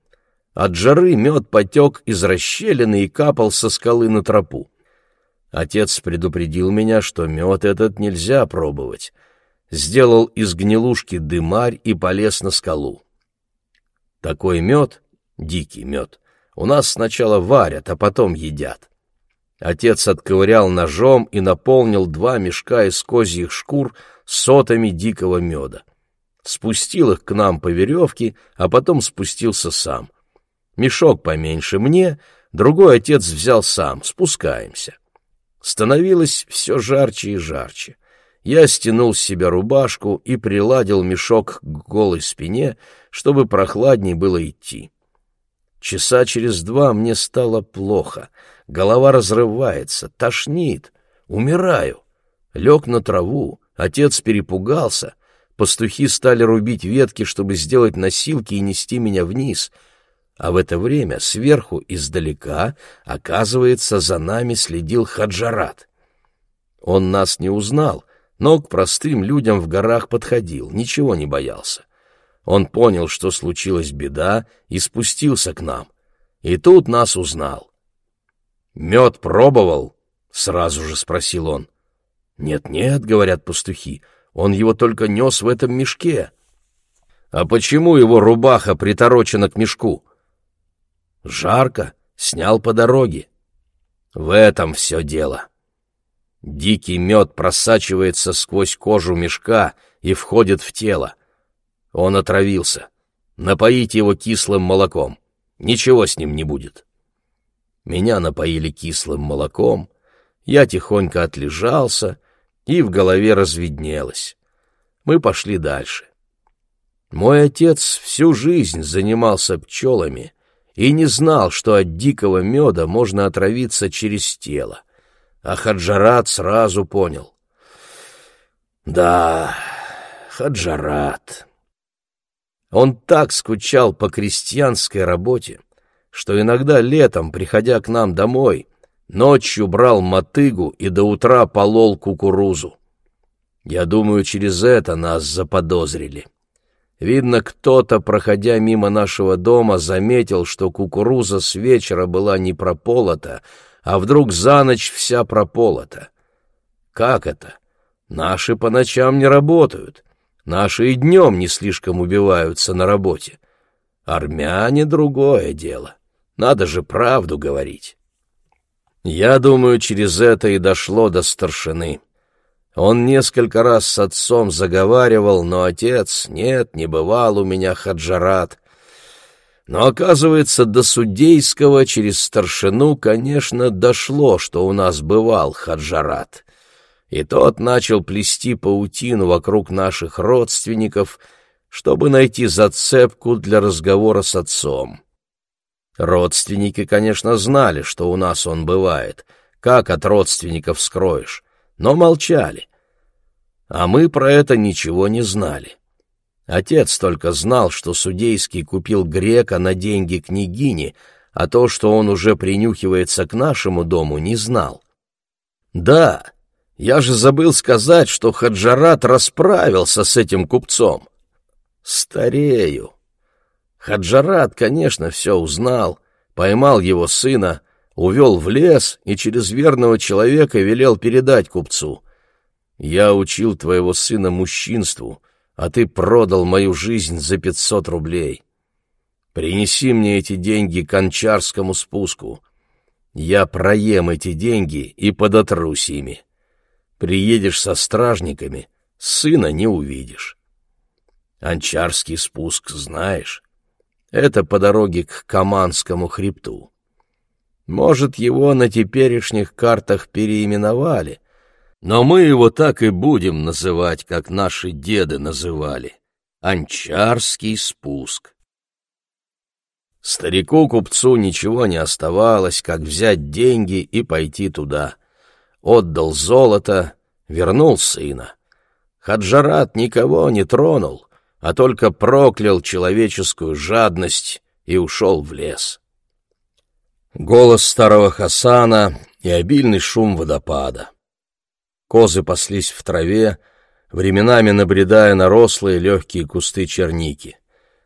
От жары мед потек из расщелины и капал со скалы на тропу. Отец предупредил меня, что мед этот нельзя пробовать. Сделал из гнилушки дымарь и полез на скалу. Такой мед, дикий мед, у нас сначала варят, а потом едят. Отец отковырял ножом и наполнил два мешка из козьих шкур сотами дикого меда. Спустил их к нам по веревке, а потом спустился сам. Мешок поменьше мне, другой отец взял сам, спускаемся. Становилось все жарче и жарче. Я стянул с себя рубашку и приладил мешок к голой спине, чтобы прохладней было идти. Часа через два мне стало плохо, голова разрывается, тошнит, умираю. Лег на траву, отец перепугался, пастухи стали рубить ветки, чтобы сделать носилки и нести меня вниз — а в это время сверху издалека, оказывается, за нами следил Хаджарат. Он нас не узнал, но к простым людям в горах подходил, ничего не боялся. Он понял, что случилась беда, и спустился к нам. И тут нас узнал. «Мед пробовал?» — сразу же спросил он. «Нет-нет», — говорят пастухи, — «он его только нес в этом мешке». А почему его рубаха приторочена к мешку? Жарко, снял по дороге. В этом все дело. Дикий мед просачивается сквозь кожу мешка и входит в тело. Он отравился. Напоить его кислым молоком. Ничего с ним не будет. Меня напоили кислым молоком, я тихонько отлежался, и в голове разведнелось. Мы пошли дальше. Мой отец всю жизнь занимался пчелами и не знал, что от дикого меда можно отравиться через тело. А Хаджарат сразу понял. Да, Хаджарат. Он так скучал по крестьянской работе, что иногда летом, приходя к нам домой, ночью брал мотыгу и до утра полол кукурузу. Я думаю, через это нас заподозрили. Видно, кто-то, проходя мимо нашего дома, заметил, что кукуруза с вечера была не прополота, а вдруг за ночь вся прополота. Как это? Наши по ночам не работают. Наши и днем не слишком убиваются на работе. Армяне — другое дело. Надо же правду говорить. Я думаю, через это и дошло до старшины. Он несколько раз с отцом заговаривал, но отец, нет, не бывал у меня хаджарат. Но, оказывается, до судейского через старшину, конечно, дошло, что у нас бывал хаджарат и тот начал плести паутину вокруг наших родственников, чтобы найти зацепку для разговора с отцом. Родственники, конечно, знали, что у нас он бывает, как от родственников скроешь, но молчали. А мы про это ничего не знали. Отец только знал, что судейский купил грека на деньги княгини, а то, что он уже принюхивается к нашему дому, не знал. Да, я же забыл сказать, что Хаджарат расправился с этим купцом. Старею. Хаджарат, конечно, все узнал, поймал его сына, увел в лес и через верного человека велел передать купцу. Я учил твоего сына мужчинству, а ты продал мою жизнь за пятьсот рублей. Принеси мне эти деньги к анчарскому спуску. Я проем эти деньги и подотрусь ими. Приедешь со стражниками, сына не увидишь. Анчарский спуск знаешь? Это по дороге к Каманскому хребту. Может, его на теперешних картах переименовали, но мы его так и будем называть, как наши деды называли. Анчарский спуск. Старику-купцу ничего не оставалось, как взять деньги и пойти туда отдал золото, вернул сына. Хаджарат никого не тронул, а только проклял человеческую жадность и ушел в лес. Голос старого Хасана и обильный шум водопада. Козы паслись в траве, временами набредая на рослые легкие кусты черники.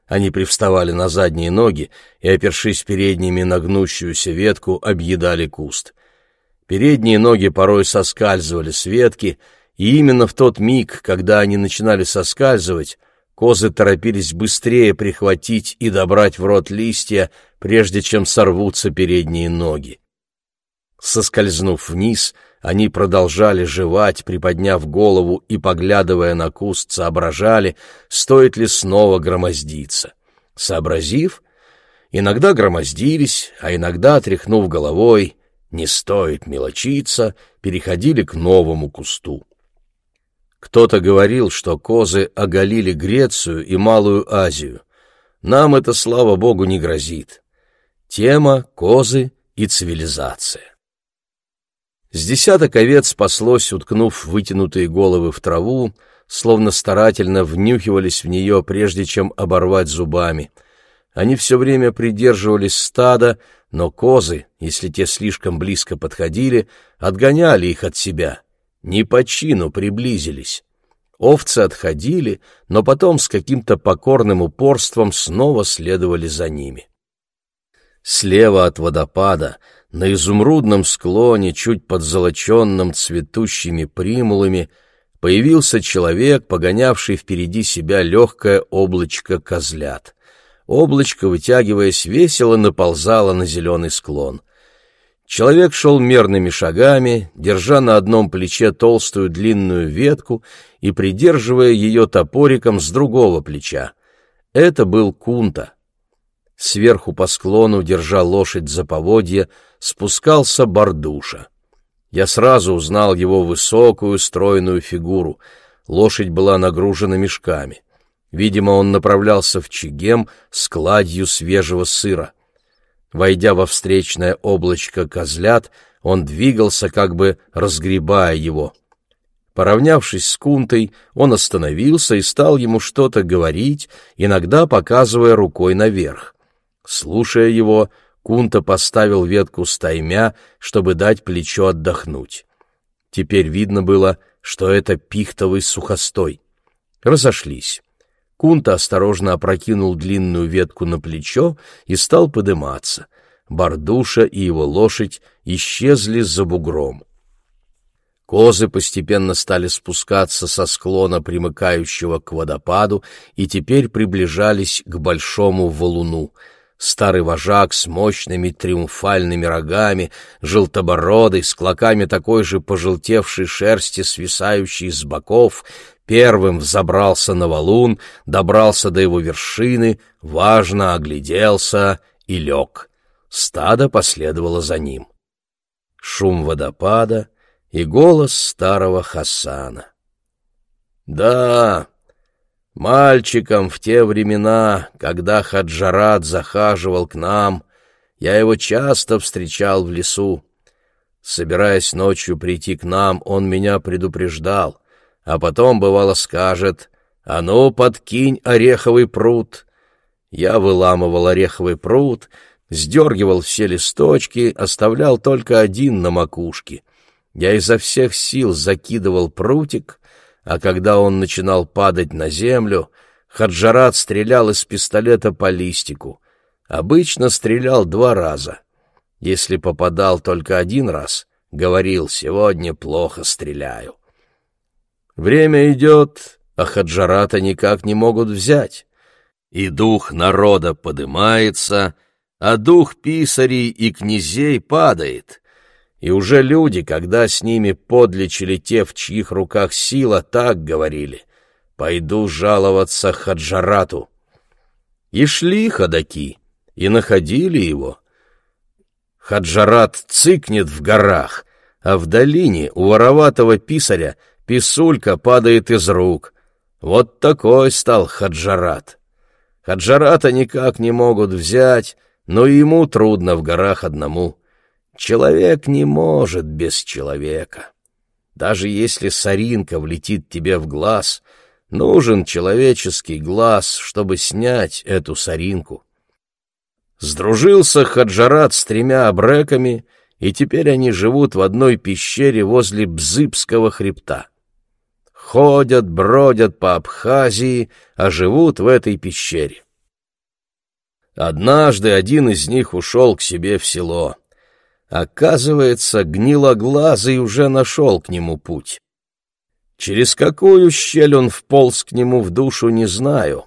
Они привставали на задние ноги и, опершись передними на гнущуюся ветку, объедали куст — Передние ноги порой соскальзывали с ветки, и именно в тот миг, когда они начинали соскальзывать, козы торопились быстрее прихватить и добрать в рот листья, прежде чем сорвутся передние ноги. Соскользнув вниз, они продолжали жевать, приподняв голову и, поглядывая на куст, соображали, стоит ли снова громоздиться. Сообразив, иногда громоздились, а иногда, тряхнув головой, не стоит мелочиться, переходили к новому кусту. Кто-то говорил, что козы оголили Грецию и Малую Азию. Нам это, слава богу, не грозит. Тема — козы и цивилизация. С десяток овец спаслось, уткнув вытянутые головы в траву, словно старательно внюхивались в нее, прежде чем оборвать зубами. Они все время придерживались стада, но козы, если те слишком близко подходили, отгоняли их от себя, не по чину приблизились. Овцы отходили, но потом с каким-то покорным упорством снова следовали за ними. Слева от водопада, на изумрудном склоне, чуть подзолоченном цветущими примулами, появился человек, погонявший впереди себя легкое облачко козлят. Облачко, вытягиваясь весело, наползало на зеленый склон. Человек шел мерными шагами, держа на одном плече толстую длинную ветку и придерживая ее топориком с другого плеча. Это был Кунта. Сверху по склону, держа лошадь за поводье, спускался Бардуша. Я сразу узнал его высокую, стройную фигуру. Лошадь была нагружена мешками. Видимо, он направлялся в Чигем с кладью свежего сыра. Войдя во встречное облачко козлят, он двигался, как бы разгребая его. Поравнявшись с Кунтой, он остановился и стал ему что-то говорить, иногда показывая рукой наверх. Слушая его, Кунта поставил ветку стаймя, чтобы дать плечо отдохнуть. Теперь видно было, что это пихтовый сухостой. Разошлись. Кунта осторожно опрокинул длинную ветку на плечо и стал подыматься. Бардуша и его лошадь исчезли за бугром. Козы постепенно стали спускаться со склона, примыкающего к водопаду, и теперь приближались к большому валуну. Старый вожак с мощными триумфальными рогами, желтобородый, с клоками такой же пожелтевшей шерсти, свисающей с боков, первым взобрался на валун, добрался до его вершины, важно огляделся и лег. Стадо последовало за ним. Шум водопада и голос старого Хасана. «Да, мальчиком в те времена, когда Хаджарат захаживал к нам, я его часто встречал в лесу. Собираясь ночью прийти к нам, он меня предупреждал — а потом, бывало, скажет «А ну, подкинь ореховый пруд». Я выламывал ореховый пруд, сдергивал все листочки, оставлял только один на макушке. Я изо всех сил закидывал прутик, а когда он начинал падать на землю, Хаджарат стрелял из пистолета по листику. Обычно стрелял два раза. Если попадал только один раз, говорил «сегодня плохо стреляю». Время идет, а Хаджарата никак не могут взять. И дух народа подымается, а дух писарей и князей падает. И уже люди, когда с ними подлечили те, в чьих руках сила, так говорили. «Пойду жаловаться Хаджарату». И шли ходаки, и находили его. Хаджарат цыкнет в горах, а в долине у вороватого писаря писулька падает из рук. Вот такой стал Хаджарат. Хаджарата никак не могут взять, но ему трудно в горах одному. Человек не может без человека. Даже если соринка влетит тебе в глаз, нужен человеческий глаз, чтобы снять эту соринку. Сдружился Хаджарат с тремя абреками, и теперь они живут в одной пещере возле Бзыбского хребта ходят, бродят по Абхазии, а живут в этой пещере. Однажды один из них ушел к себе в село. Оказывается, гнилоглазый уже нашел к нему путь. Через какую щель он вполз к нему в душу, не знаю.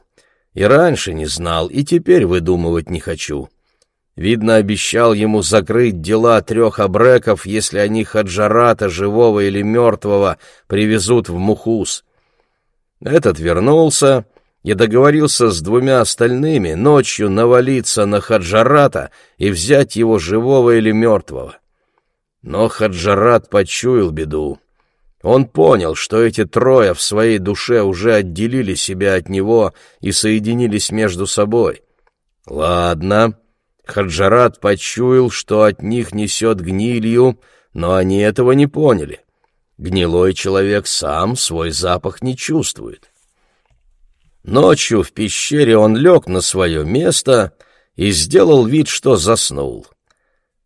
И раньше не знал, и теперь выдумывать не хочу. Видно, обещал ему закрыть дела трех абреков, если они хаджарата, живого или мертвого, привезут в Мухус. Этот вернулся и договорился с двумя остальными ночью навалиться на хаджарата и взять его живого или мертвого. Но хаджарат почуял беду. Он понял, что эти трое в своей душе уже отделили себя от него и соединились между собой. «Ладно», Хаджарат почуял, что от них несет гнилью, но они этого не поняли. Гнилой человек сам свой запах не чувствует. Ночью в пещере он лег на свое место и сделал вид, что заснул.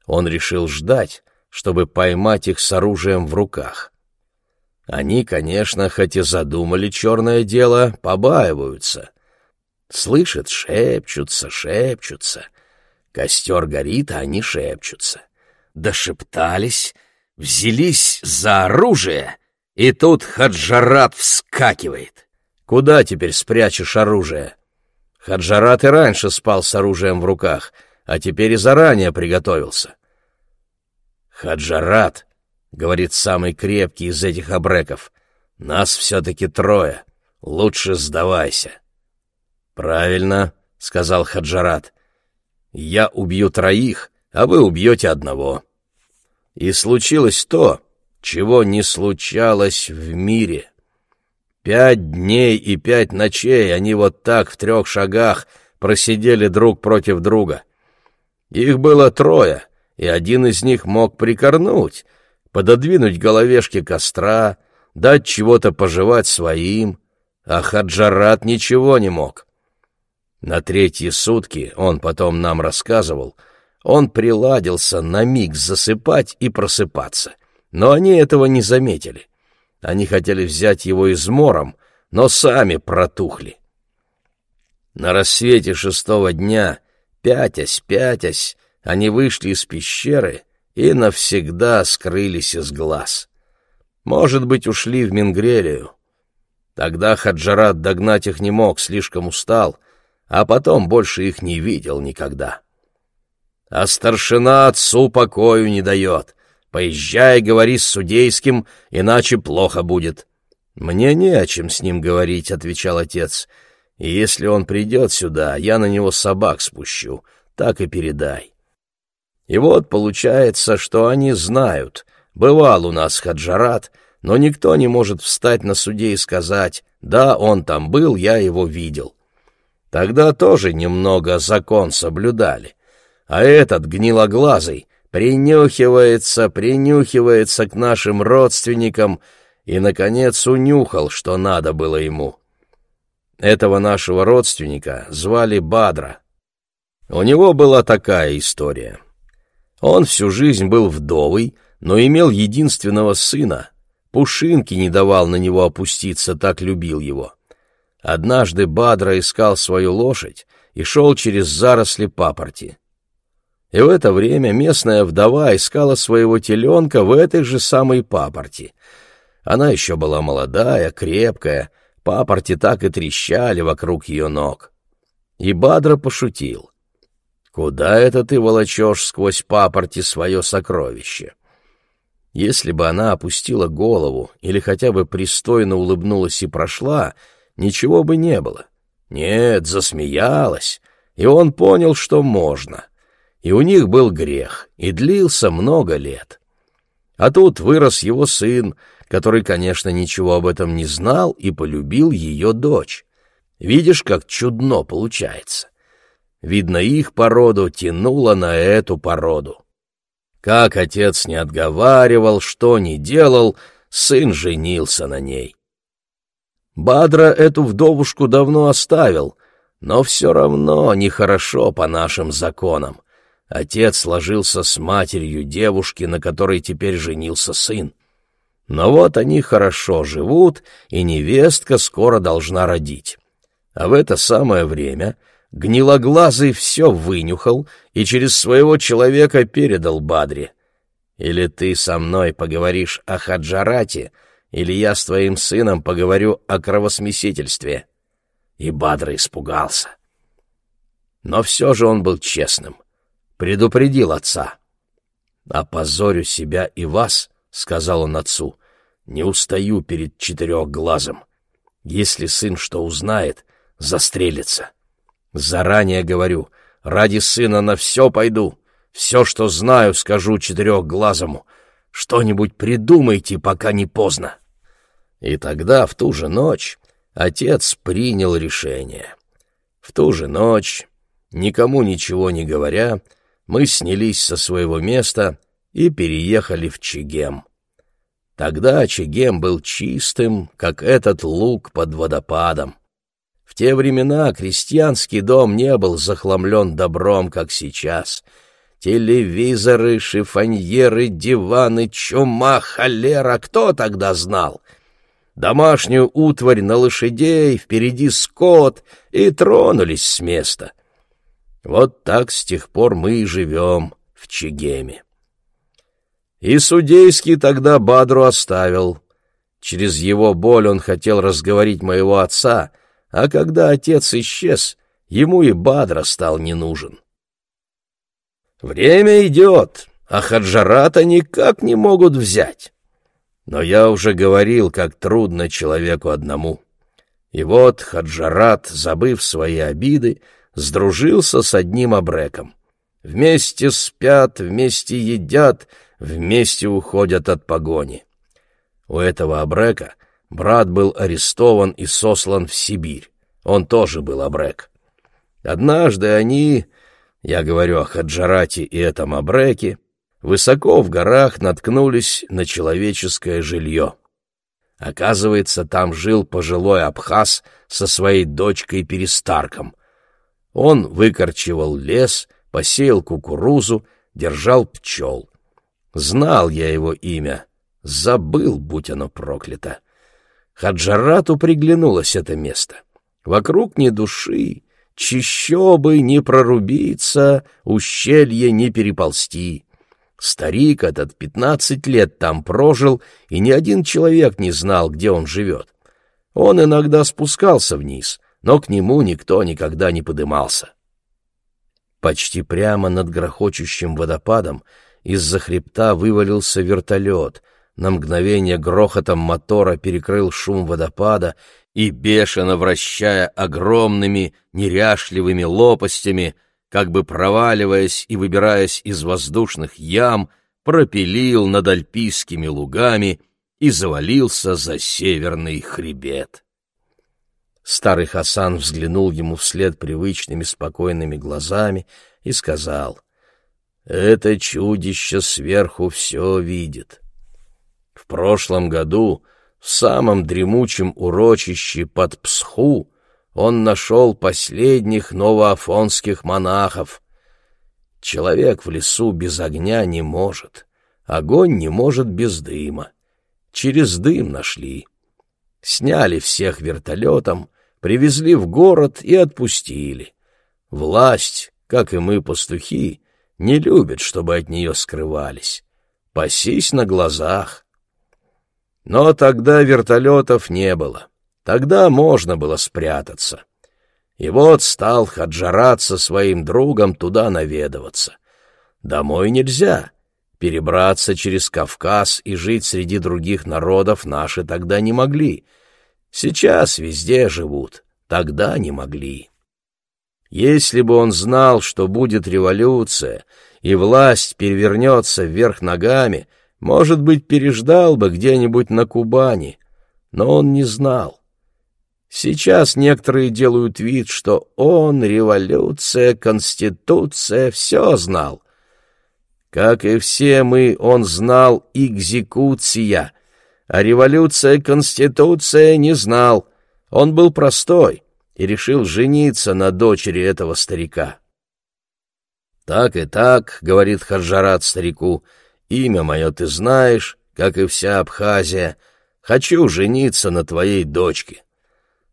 Он решил ждать, чтобы поймать их с оружием в руках. Они, конечно, хоть и задумали черное дело, побаиваются. Слышат, шепчутся, шепчутся. Костер горит, а они шепчутся. Дошептались, взялись за оружие И тут Хаджарат вскакивает. Куда теперь спрячешь оружие? Хаджарат и раньше спал с оружием в руках, а теперь и заранее приготовился. Хаджарат, — говорит самый крепкий из этих обреков, — нас все-таки трое, лучше сдавайся. Правильно, — сказал Хаджарат, — я убью троих, а вы убьете одного. И случилось то, чего не случалось в мире. Пять дней и пять ночей они вот так в трех шагах просидели друг против друга. Их было трое, и один из них мог прикорнуть, пододвинуть головешки костра, дать чего-то пожевать своим, а Хаджарат ничего не мог. На третьи сутки, он потом нам рассказывал, он приладился на миг засыпать и просыпаться, но они этого не заметили. Они хотели взять его измором, но сами протухли. На рассвете шестого дня, пятясь, пятясь, они вышли из пещеры и навсегда скрылись из глаз. Может быть, ушли в Мингрелию. Тогда Хаджарат догнать их не мог, слишком устал, а потом больше их не видел никогда. А старшина отцу покою не дает. Поезжай, говори с судейским, иначе плохо будет. Мне не о чем с ним говорить, — отвечал отец. И если он придет сюда, я на него собак спущу, так и передай. И вот получается, что они знают. Бывал у нас Хаджарат, но никто не может встать на суде и сказать, да, он там был, я его видел. Тогда тоже немного закон соблюдали а этот гнилоглазый принюхивается, принюхивается к нашим родственникам и, наконец, унюхал, что надо было ему. Этого нашего родственника звали Бадра. У него была такая история. Он всю жизнь был вдовый, но имел единственного сына. Пушинки не давал на него опуститься, так любил его. Однажды Бадра искал свою лошадь и шел через заросли папорти. И в это время местная вдова искала своего теленка в этой же самой папорти. Она еще была молодая, крепкая, папорти так и трещали вокруг ее ног. И Бадра пошутил. «Куда это ты волочешь сквозь папорти свое сокровище?» Если бы она опустила голову или хотя бы пристойно улыбнулась и прошла, ничего бы не было. Нет, засмеялась, и он понял, что можно — и у них был грех, и длился много лет. А тут вырос его сын, который, конечно, ничего об этом не знал и полюбил ее дочь. Видишь, как чудно получается. Видно, их породу тянуло на эту породу. Как отец не отговаривал, что не делал, сын женился на ней. Бадра эту вдовушку давно оставил, но все равно нехорошо по нашим законам. Отец сложился с матерью девушки, на которой теперь женился сын. Но вот они хорошо живут, и невестка скоро должна родить. А в это самое время гнилоглазый все вынюхал и через своего человека передал Бадре. «Или ты со мной поговоришь о Хаджарате, или я с твоим сыном поговорю о кровосмесительстве». И Бадра испугался. Но все же он был честным предупредил отца. «Опозорю себя и вас», — сказал он отцу, — «не устаю перед четырехглазом. Если сын что узнает, застрелится. Заранее говорю, ради сына на все пойду, все, что знаю, скажу четырехглазому. Что-нибудь придумайте, пока не поздно». И тогда, в ту же ночь, отец принял решение. В ту же ночь, никому ничего не говоря, — мы снялись со своего места и переехали в Чегем. Тогда Чегем был чистым, как этот луг под водопадом. В те времена крестьянский дом не был захламлен добром, как сейчас. Телевизоры, шифоньеры, диваны, чума, холера — кто тогда знал? Домашнюю утварь на лошадей, впереди скот, и тронулись с места — вот так с тех пор мы и живем в Чегеме. И судейский тогда Бадру оставил. Через его боль он хотел разговорить моего отца, а когда отец исчез, ему и Бадра стал не нужен. Время идет, а Хаджарата никак не могут взять. Но я уже говорил, как трудно человеку одному. И вот Хаджарат, забыв свои обиды, сдружился с одним абреком. Вместе спят, вместе едят, вместе уходят от погони. У этого Абрека брат был арестован и сослан в Сибирь. Он тоже был Абрек. Однажды они, я говорю о Хаджарате и этом Абреке, высоко в горах наткнулись на человеческое жилье. Оказывается, там жил пожилой абхаз со своей дочкой-перестарком. Он выкорчевал лес, посеял кукурузу, держал пчел. Знал я его имя, Забыл, будь оно проклято. Хаджарату приглянулось это место. Вокруг ни души, чищобы не прорубиться, ущелье не переползти. Старик этот пятнадцать лет там прожил, и ни один человек не знал, где он живет. Он иногда спускался вниз, но к нему никто никогда не подымался. Почти прямо над грохочущим водопадом из-за хребта вывалился вертолет — на мгновение грохотом мотора перекрыл шум водопада и, бешено вращая огромными неряшливыми лопастями, как бы проваливаясь и выбираясь из воздушных ям, пропилил над альпийскими лугами и завалился за северный хребет. Старый Хасан взглянул ему вслед привычными спокойными глазами и сказал, «Это чудище сверху все видит. В прошлом году в самом дремучем урочище под Псху он нашел последних новоафонских монахов. Человек в лесу без огня не может, огонь не может без дыма. Через дым нашли. Сняли всех вертолетом, привезли в город и отпустили. Власть, как и мы, пастухи, не любит, чтобы от нее скрывались. Пасись на глазах. Но тогда вертолетов не было. Тогда можно было спрятаться. И вот стал Хаджарат со своим другом туда наведываться. Домой нельзя. Перебраться через Кавказ и жить среди других народов наши тогда не могли. Сейчас везде живут, тогда не могли. Если бы он знал, что будет революция, и власть перевернется вверх ногами — может быть, переждал бы где-нибудь на Кубани, но он не знал. Сейчас некоторые делают вид, что он, революция, конституция, все знал. Как и все мы, он знал экзекуция, а революция, конституция не знал. Он был простой и решил жениться на дочери этого старика. «Так и так», — говорит Хаджарат старику, — Имя мое ты знаешь, как и вся Абхазия. Хочу жениться на твоей дочке.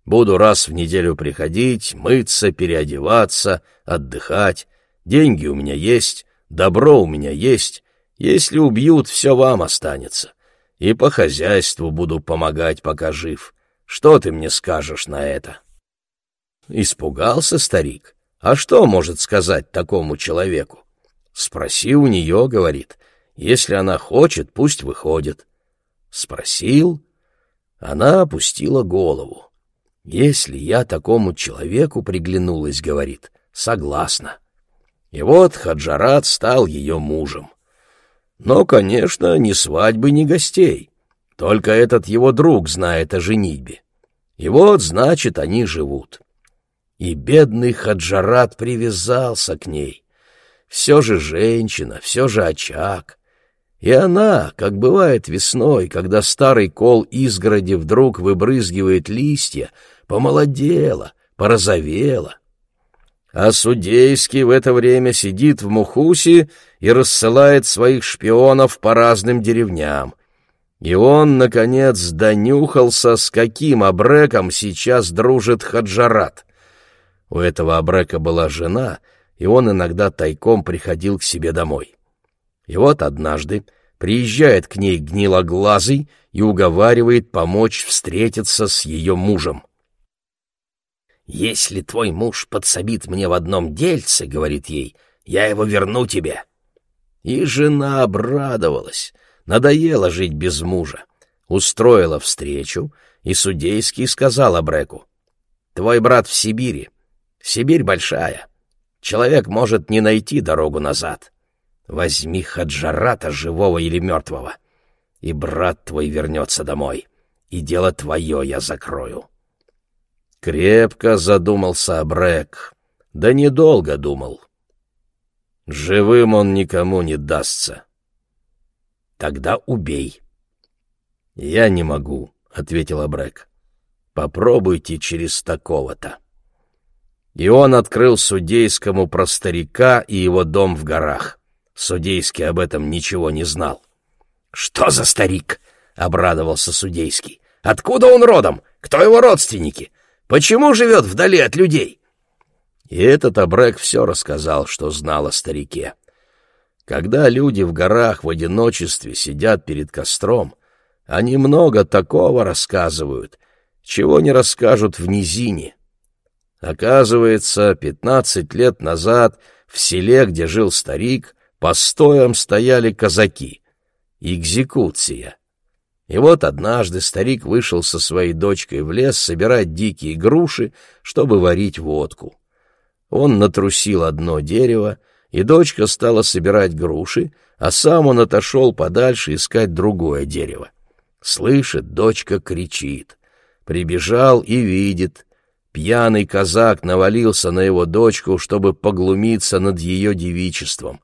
Буду раз в неделю приходить, мыться, переодеваться, отдыхать. Деньги у меня есть, добро у меня есть. Если убьют, все вам останется. И по хозяйству буду помогать, пока жив. Что ты мне скажешь на это?» Испугался старик. А что может сказать такому человеку? Спроси у нее, говорит. Если она хочет, пусть выходит. Спросил, она опустила голову. Если я такому человеку приглянулась, говорит, согласна. И вот Хаджарат стал ее мужем. Но, конечно, ни свадьбы, ни гостей. Только этот его друг знает о женитьбе. И вот, значит, они живут. И бедный Хаджарат привязался к ней. Все же женщина, все же очаг. И она, как бывает весной, когда старый кол изгороди вдруг выбрызгивает листья, помолодела, порозовела. А судейский в это время сидит в Мухусе и рассылает своих шпионов по разным деревням. И он, наконец, донюхался, с каким абреком сейчас дружит Хаджарат. У этого абрека была жена, и он иногда тайком приходил к себе домой. И вот однажды приезжает к ней гнилоглазый и уговаривает помочь встретиться с ее мужем. «Если твой муж подсобит мне в одном дельце, — говорит ей, — я его верну тебе». И жена обрадовалась, надоело жить без мужа, устроила встречу, и судейский сказал Абреку, «Твой брат в Сибири. Сибирь большая. Человек может не найти дорогу назад. Возьми Хаджарата, живого или мертвого, и брат твой вернется домой, и дело твое я закрою». Крепко задумался Абрек, да недолго думал. Живым он никому не дастся. Тогда убей. Я не могу, ответил Абрек. Попробуйте через такого-то. И он открыл судейскому про старика и его дом в горах. Судейский об этом ничего не знал. «Что за старик?» — обрадовался судейский. «Откуда он родом? Кто его родственники? Почему живет вдали от людей?» И этот Абрек все рассказал, что знал о старике. Когда люди в горах в одиночестве сидят перед костром, они много такого рассказывают, чего не расскажут в низине. Оказывается, пятнадцать лет назад в селе, где жил старик, постоем стояли казаки. Экзекуция. И вот однажды старик вышел со своей дочкой в лес собирать дикие груши, чтобы варить водку. Он натрусил одно дерево, и дочка стала собирать груши, а сам он отошел подальше искать другое дерево. Слышит, дочка кричит. Прибежал и видит. Пьяный казак навалился на его дочку, чтобы поглумиться над ее девичеством.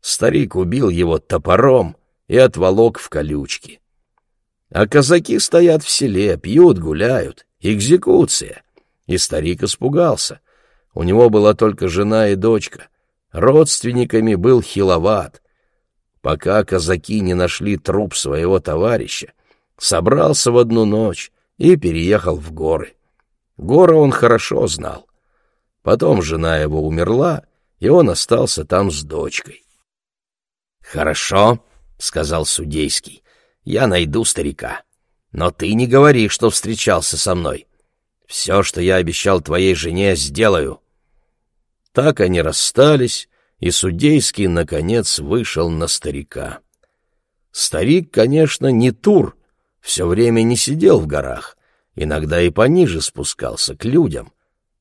Старик убил его топором и отволок в колючки. А казаки стоят в селе, пьют, гуляют. Экзекуция. И старик испугался. У него была только жена и дочка. Родственниками был хиловат. Пока казаки не нашли труп своего товарища, собрался в одну ночь и переехал в горы. Горы он хорошо знал. Потом жена его умерла, и он остался там с дочкой. «Хорошо», — сказал судейский, я найду старика. Но ты не говори, что встречался со мной. Все, что я обещал твоей жене, сделаю». Так они расстались, и судейский, наконец, вышел на старика. Старик, конечно, не тур, все время не сидел в горах, иногда и пониже спускался, к людям.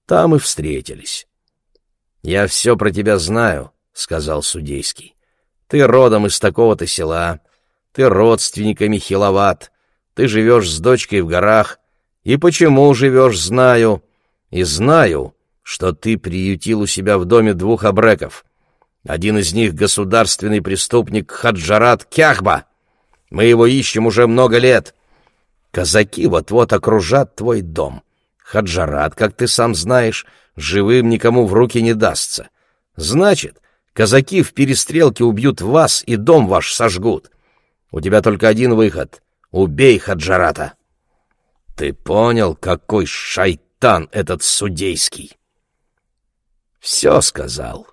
Там и встретились. «Я все про тебя знаю», — сказал судейский. «Ты родом из такого-то села, ты родственниками хиловат, ты живешь с дочкой в горах, и почему живешь, знаю, и знаю, что ты приютил у себя в доме двух абреков. Один из них — государственный преступник Хаджарат Кяхба. Мы его ищем уже много лет. Казаки вот-вот окружат твой дом. Хаджарат, как ты сам знаешь, живым никому в руки не дастся. Значит, казаки в перестрелке убьют вас и дом ваш сожгут. У тебя только один выход — убей Хаджарата. Ты понял, какой шайтан этот судейский? Все сказал,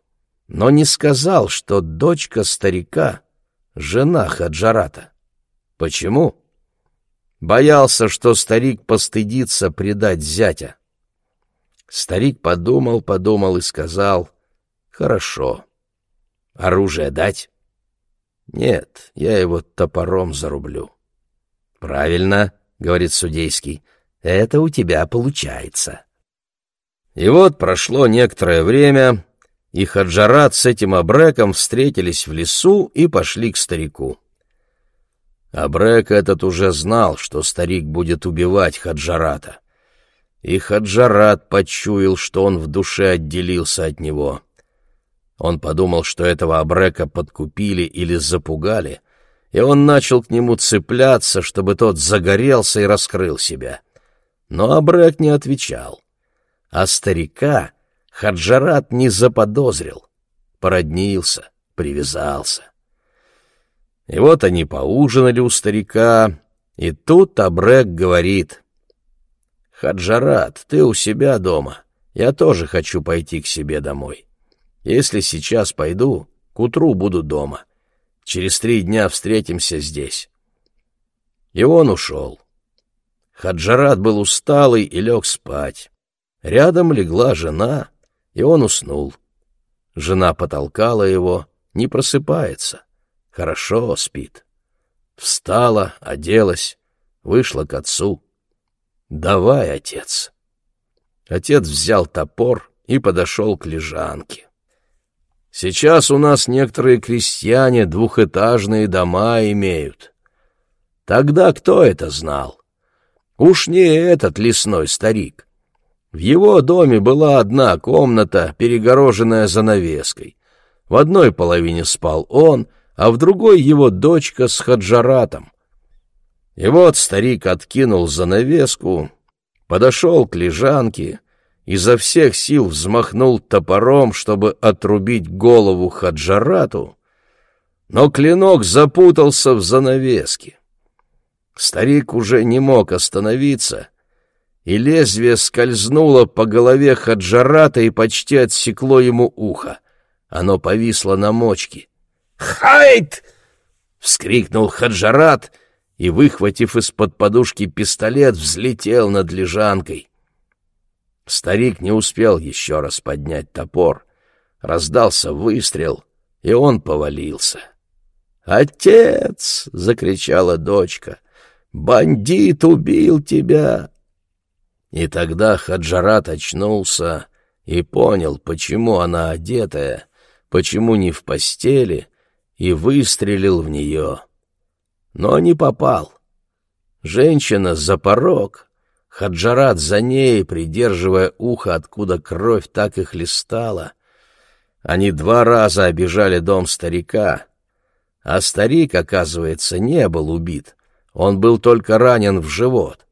но не сказал, что дочка старика — жена Хаджарата. Почему? Боялся, что старик постыдится предать зятя. Старик подумал, подумал и сказал, «Хорошо. Оружие дать?» Нет, я его топором зарублю. Правильно, говорит судейский, это у тебя получается. И вот прошло некоторое время, и Хаджарат с этим Абреком встретились в лесу и пошли к старику. Абрек этот уже знал, что старик будет убивать Хаджарата. И Хаджарат почуял, что он в душе отделился от него. Он подумал, что этого Абрека подкупили или запугали, и он начал к нему цепляться, чтобы тот загорелся и раскрыл себя. Но Абрек не отвечал. А старика Хаджарат не заподозрил, породнился, привязался. И вот они поужинали у старика, и тут Абрек говорит, «Хаджарат, ты у себя дома, я тоже хочу пойти к себе домой». Если сейчас пойду, к утру буду дома. Через три дня встретимся здесь». И он ушел. Хаджарат был усталый и лег спать. Рядом легла жена, и он уснул. Жена потолкала его, не просыпается, хорошо спит. Встала, оделась, вышла к отцу. «Давай, отец». Отец взял топор и подошел к лежанке. Сейчас у нас некоторые крестьяне двухэтажные дома имеют. Тогда кто это знал? Уж не этот лесной старик. В его доме была одна комната, перегороженная занавеской. В одной половине спал он, а в другой его дочка с хаджаратом. И вот старик откинул занавеску, подошел к лежанке, изо всех сил взмахнул топором, чтобы отрубить голову хаджарату, но клинок запутался в занавеске. Старик уже не мог остановиться, и лезвие скользнуло по голове хаджарата и почти отсекло ему ухо. Оно повисло на мочке. «Хайт!» — вскрикнул хаджарат и, выхватив из-под подушки пистолет, взлетел над лежанкой. Старик не успел еще раз поднять топор. Раздался выстрел, и он повалился. «Отец!» — закричала дочка. «Бандит убил тебя!» И тогда Хаджарат очнулся и понял, почему она одетая, почему не в постели, и выстрелил в нее. Но не попал. Женщина за порог, Хаджарат за ней, придерживая ухо, откуда кровь так и хлестала. Они два раза обижали дом старика, а старик, оказывается, не был убит, он был только ранен в живот.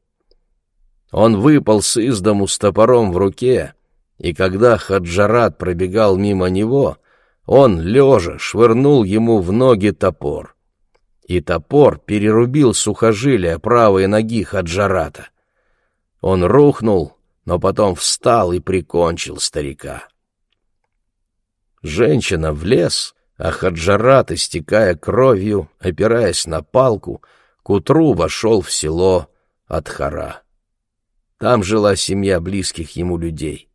Он выполз из дому с топором в руке, и когда Хаджарат пробегал мимо него, он, лежа, швырнул ему в ноги топор. И топор перерубил сухожилия правой ноги Хаджарата. Он рухнул, но потом встал и прикончил старика. Женщина в лес, а Хаджарат, истекая кровью, опираясь на палку, к утру вошел в село Атхара. Там жила семья близких ему людей.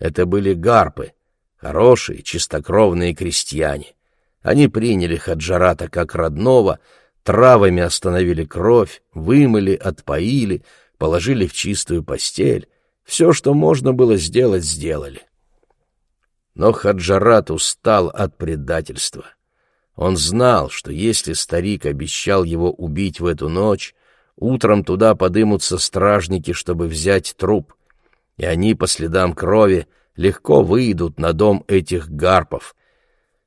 Это были гарпы, хорошие, чистокровные крестьяне. Они приняли Хаджарата как родного, травами остановили кровь, вымыли, отпоили, положили в чистую постель. Все, что можно было сделать, сделали. Но Хаджарат устал от предательства. Он знал, что если старик обещал его убить в эту ночь, Утром туда подымутся стражники, чтобы взять труп, и они по следам крови легко выйдут на дом этих гарпов.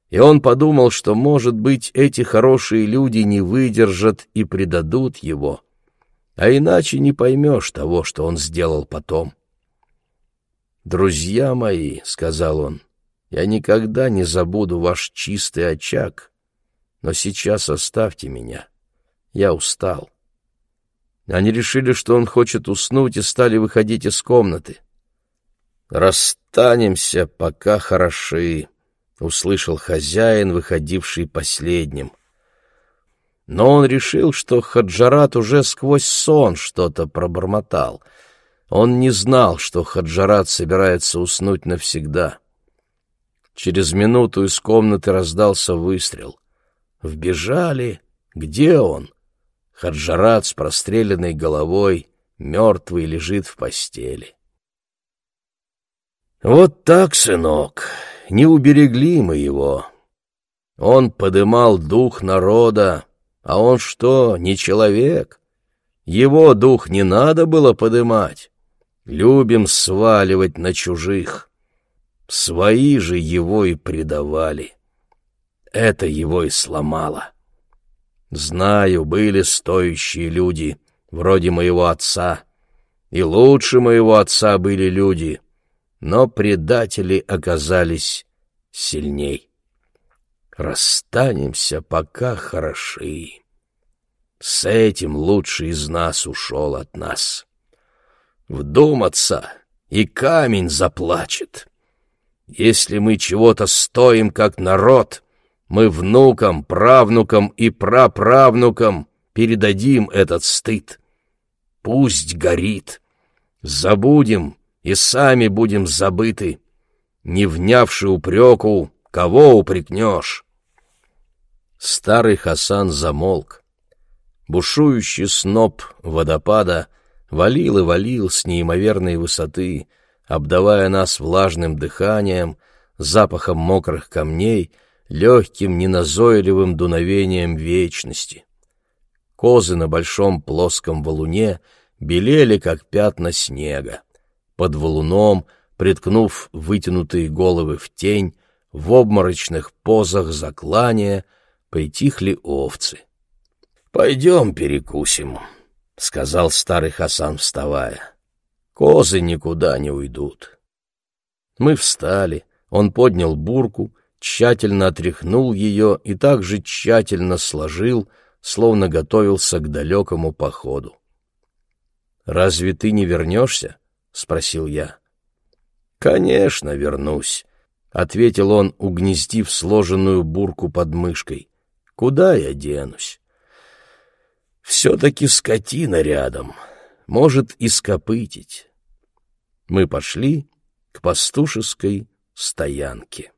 И он подумал, что, может быть, эти хорошие люди не выдержат и предадут его, а иначе не поймешь того, что он сделал потом. «Друзья мои», — сказал он, — «я никогда не забуду ваш чистый очаг, но сейчас оставьте меня, я устал». Они решили, что он хочет уснуть, и стали выходить из комнаты. «Расстанемся, пока хороши», — услышал хозяин, выходивший последним. Но он решил, что Хаджарат уже сквозь сон что-то пробормотал. Он не знал, что Хаджарат собирается уснуть навсегда. Через минуту из комнаты раздался выстрел. Вбежали. Где он? Хаджарат с простреленной головой, мертвый, лежит в постели. Вот так, сынок, не уберегли мы его. Он подымал дух народа, а он что, не человек? Его дух не надо было подымать. Любим сваливать на чужих. Свои же его и предавали. Это его и сломало. Знаю, были стоящие люди, вроде моего отца. И лучше моего отца были люди, но предатели оказались сильней. Расстанемся, пока хороши. С этим лучший из нас ушел от нас. Вдуматься, и камень заплачет. Если мы чего-то стоим, как народ, Мы внукам, правнукам и праправнукам передадим этот стыд. Пусть горит. Забудем и сами будем забыты. Не внявши упреку, кого упрекнешь? Старый Хасан замолк. Бушующий сноп водопада валил и валил с неимоверной высоты, обдавая нас влажным дыханием, запахом мокрых камней, легким неназойливым дуновением вечности. Козы на большом плоском валуне белели, как пятна снега. Под валуном, приткнув вытянутые головы в тень, в обморочных позах заклания притихли овцы. «Пойдем перекусим», — сказал старый Хасан, вставая. «Козы никуда не уйдут». Мы встали, он поднял бурку, тщательно отряхнул ее и также тщательно сложил, словно готовился к далекому походу. «Разве ты не вернешься?» — спросил я. «Конечно, вернусь», — ответил он, угнездив сложенную бурку под мышкой. «Куда я денусь?» «Все-таки скотина рядом, может и скопытить». Мы пошли к пастушеской стоянке.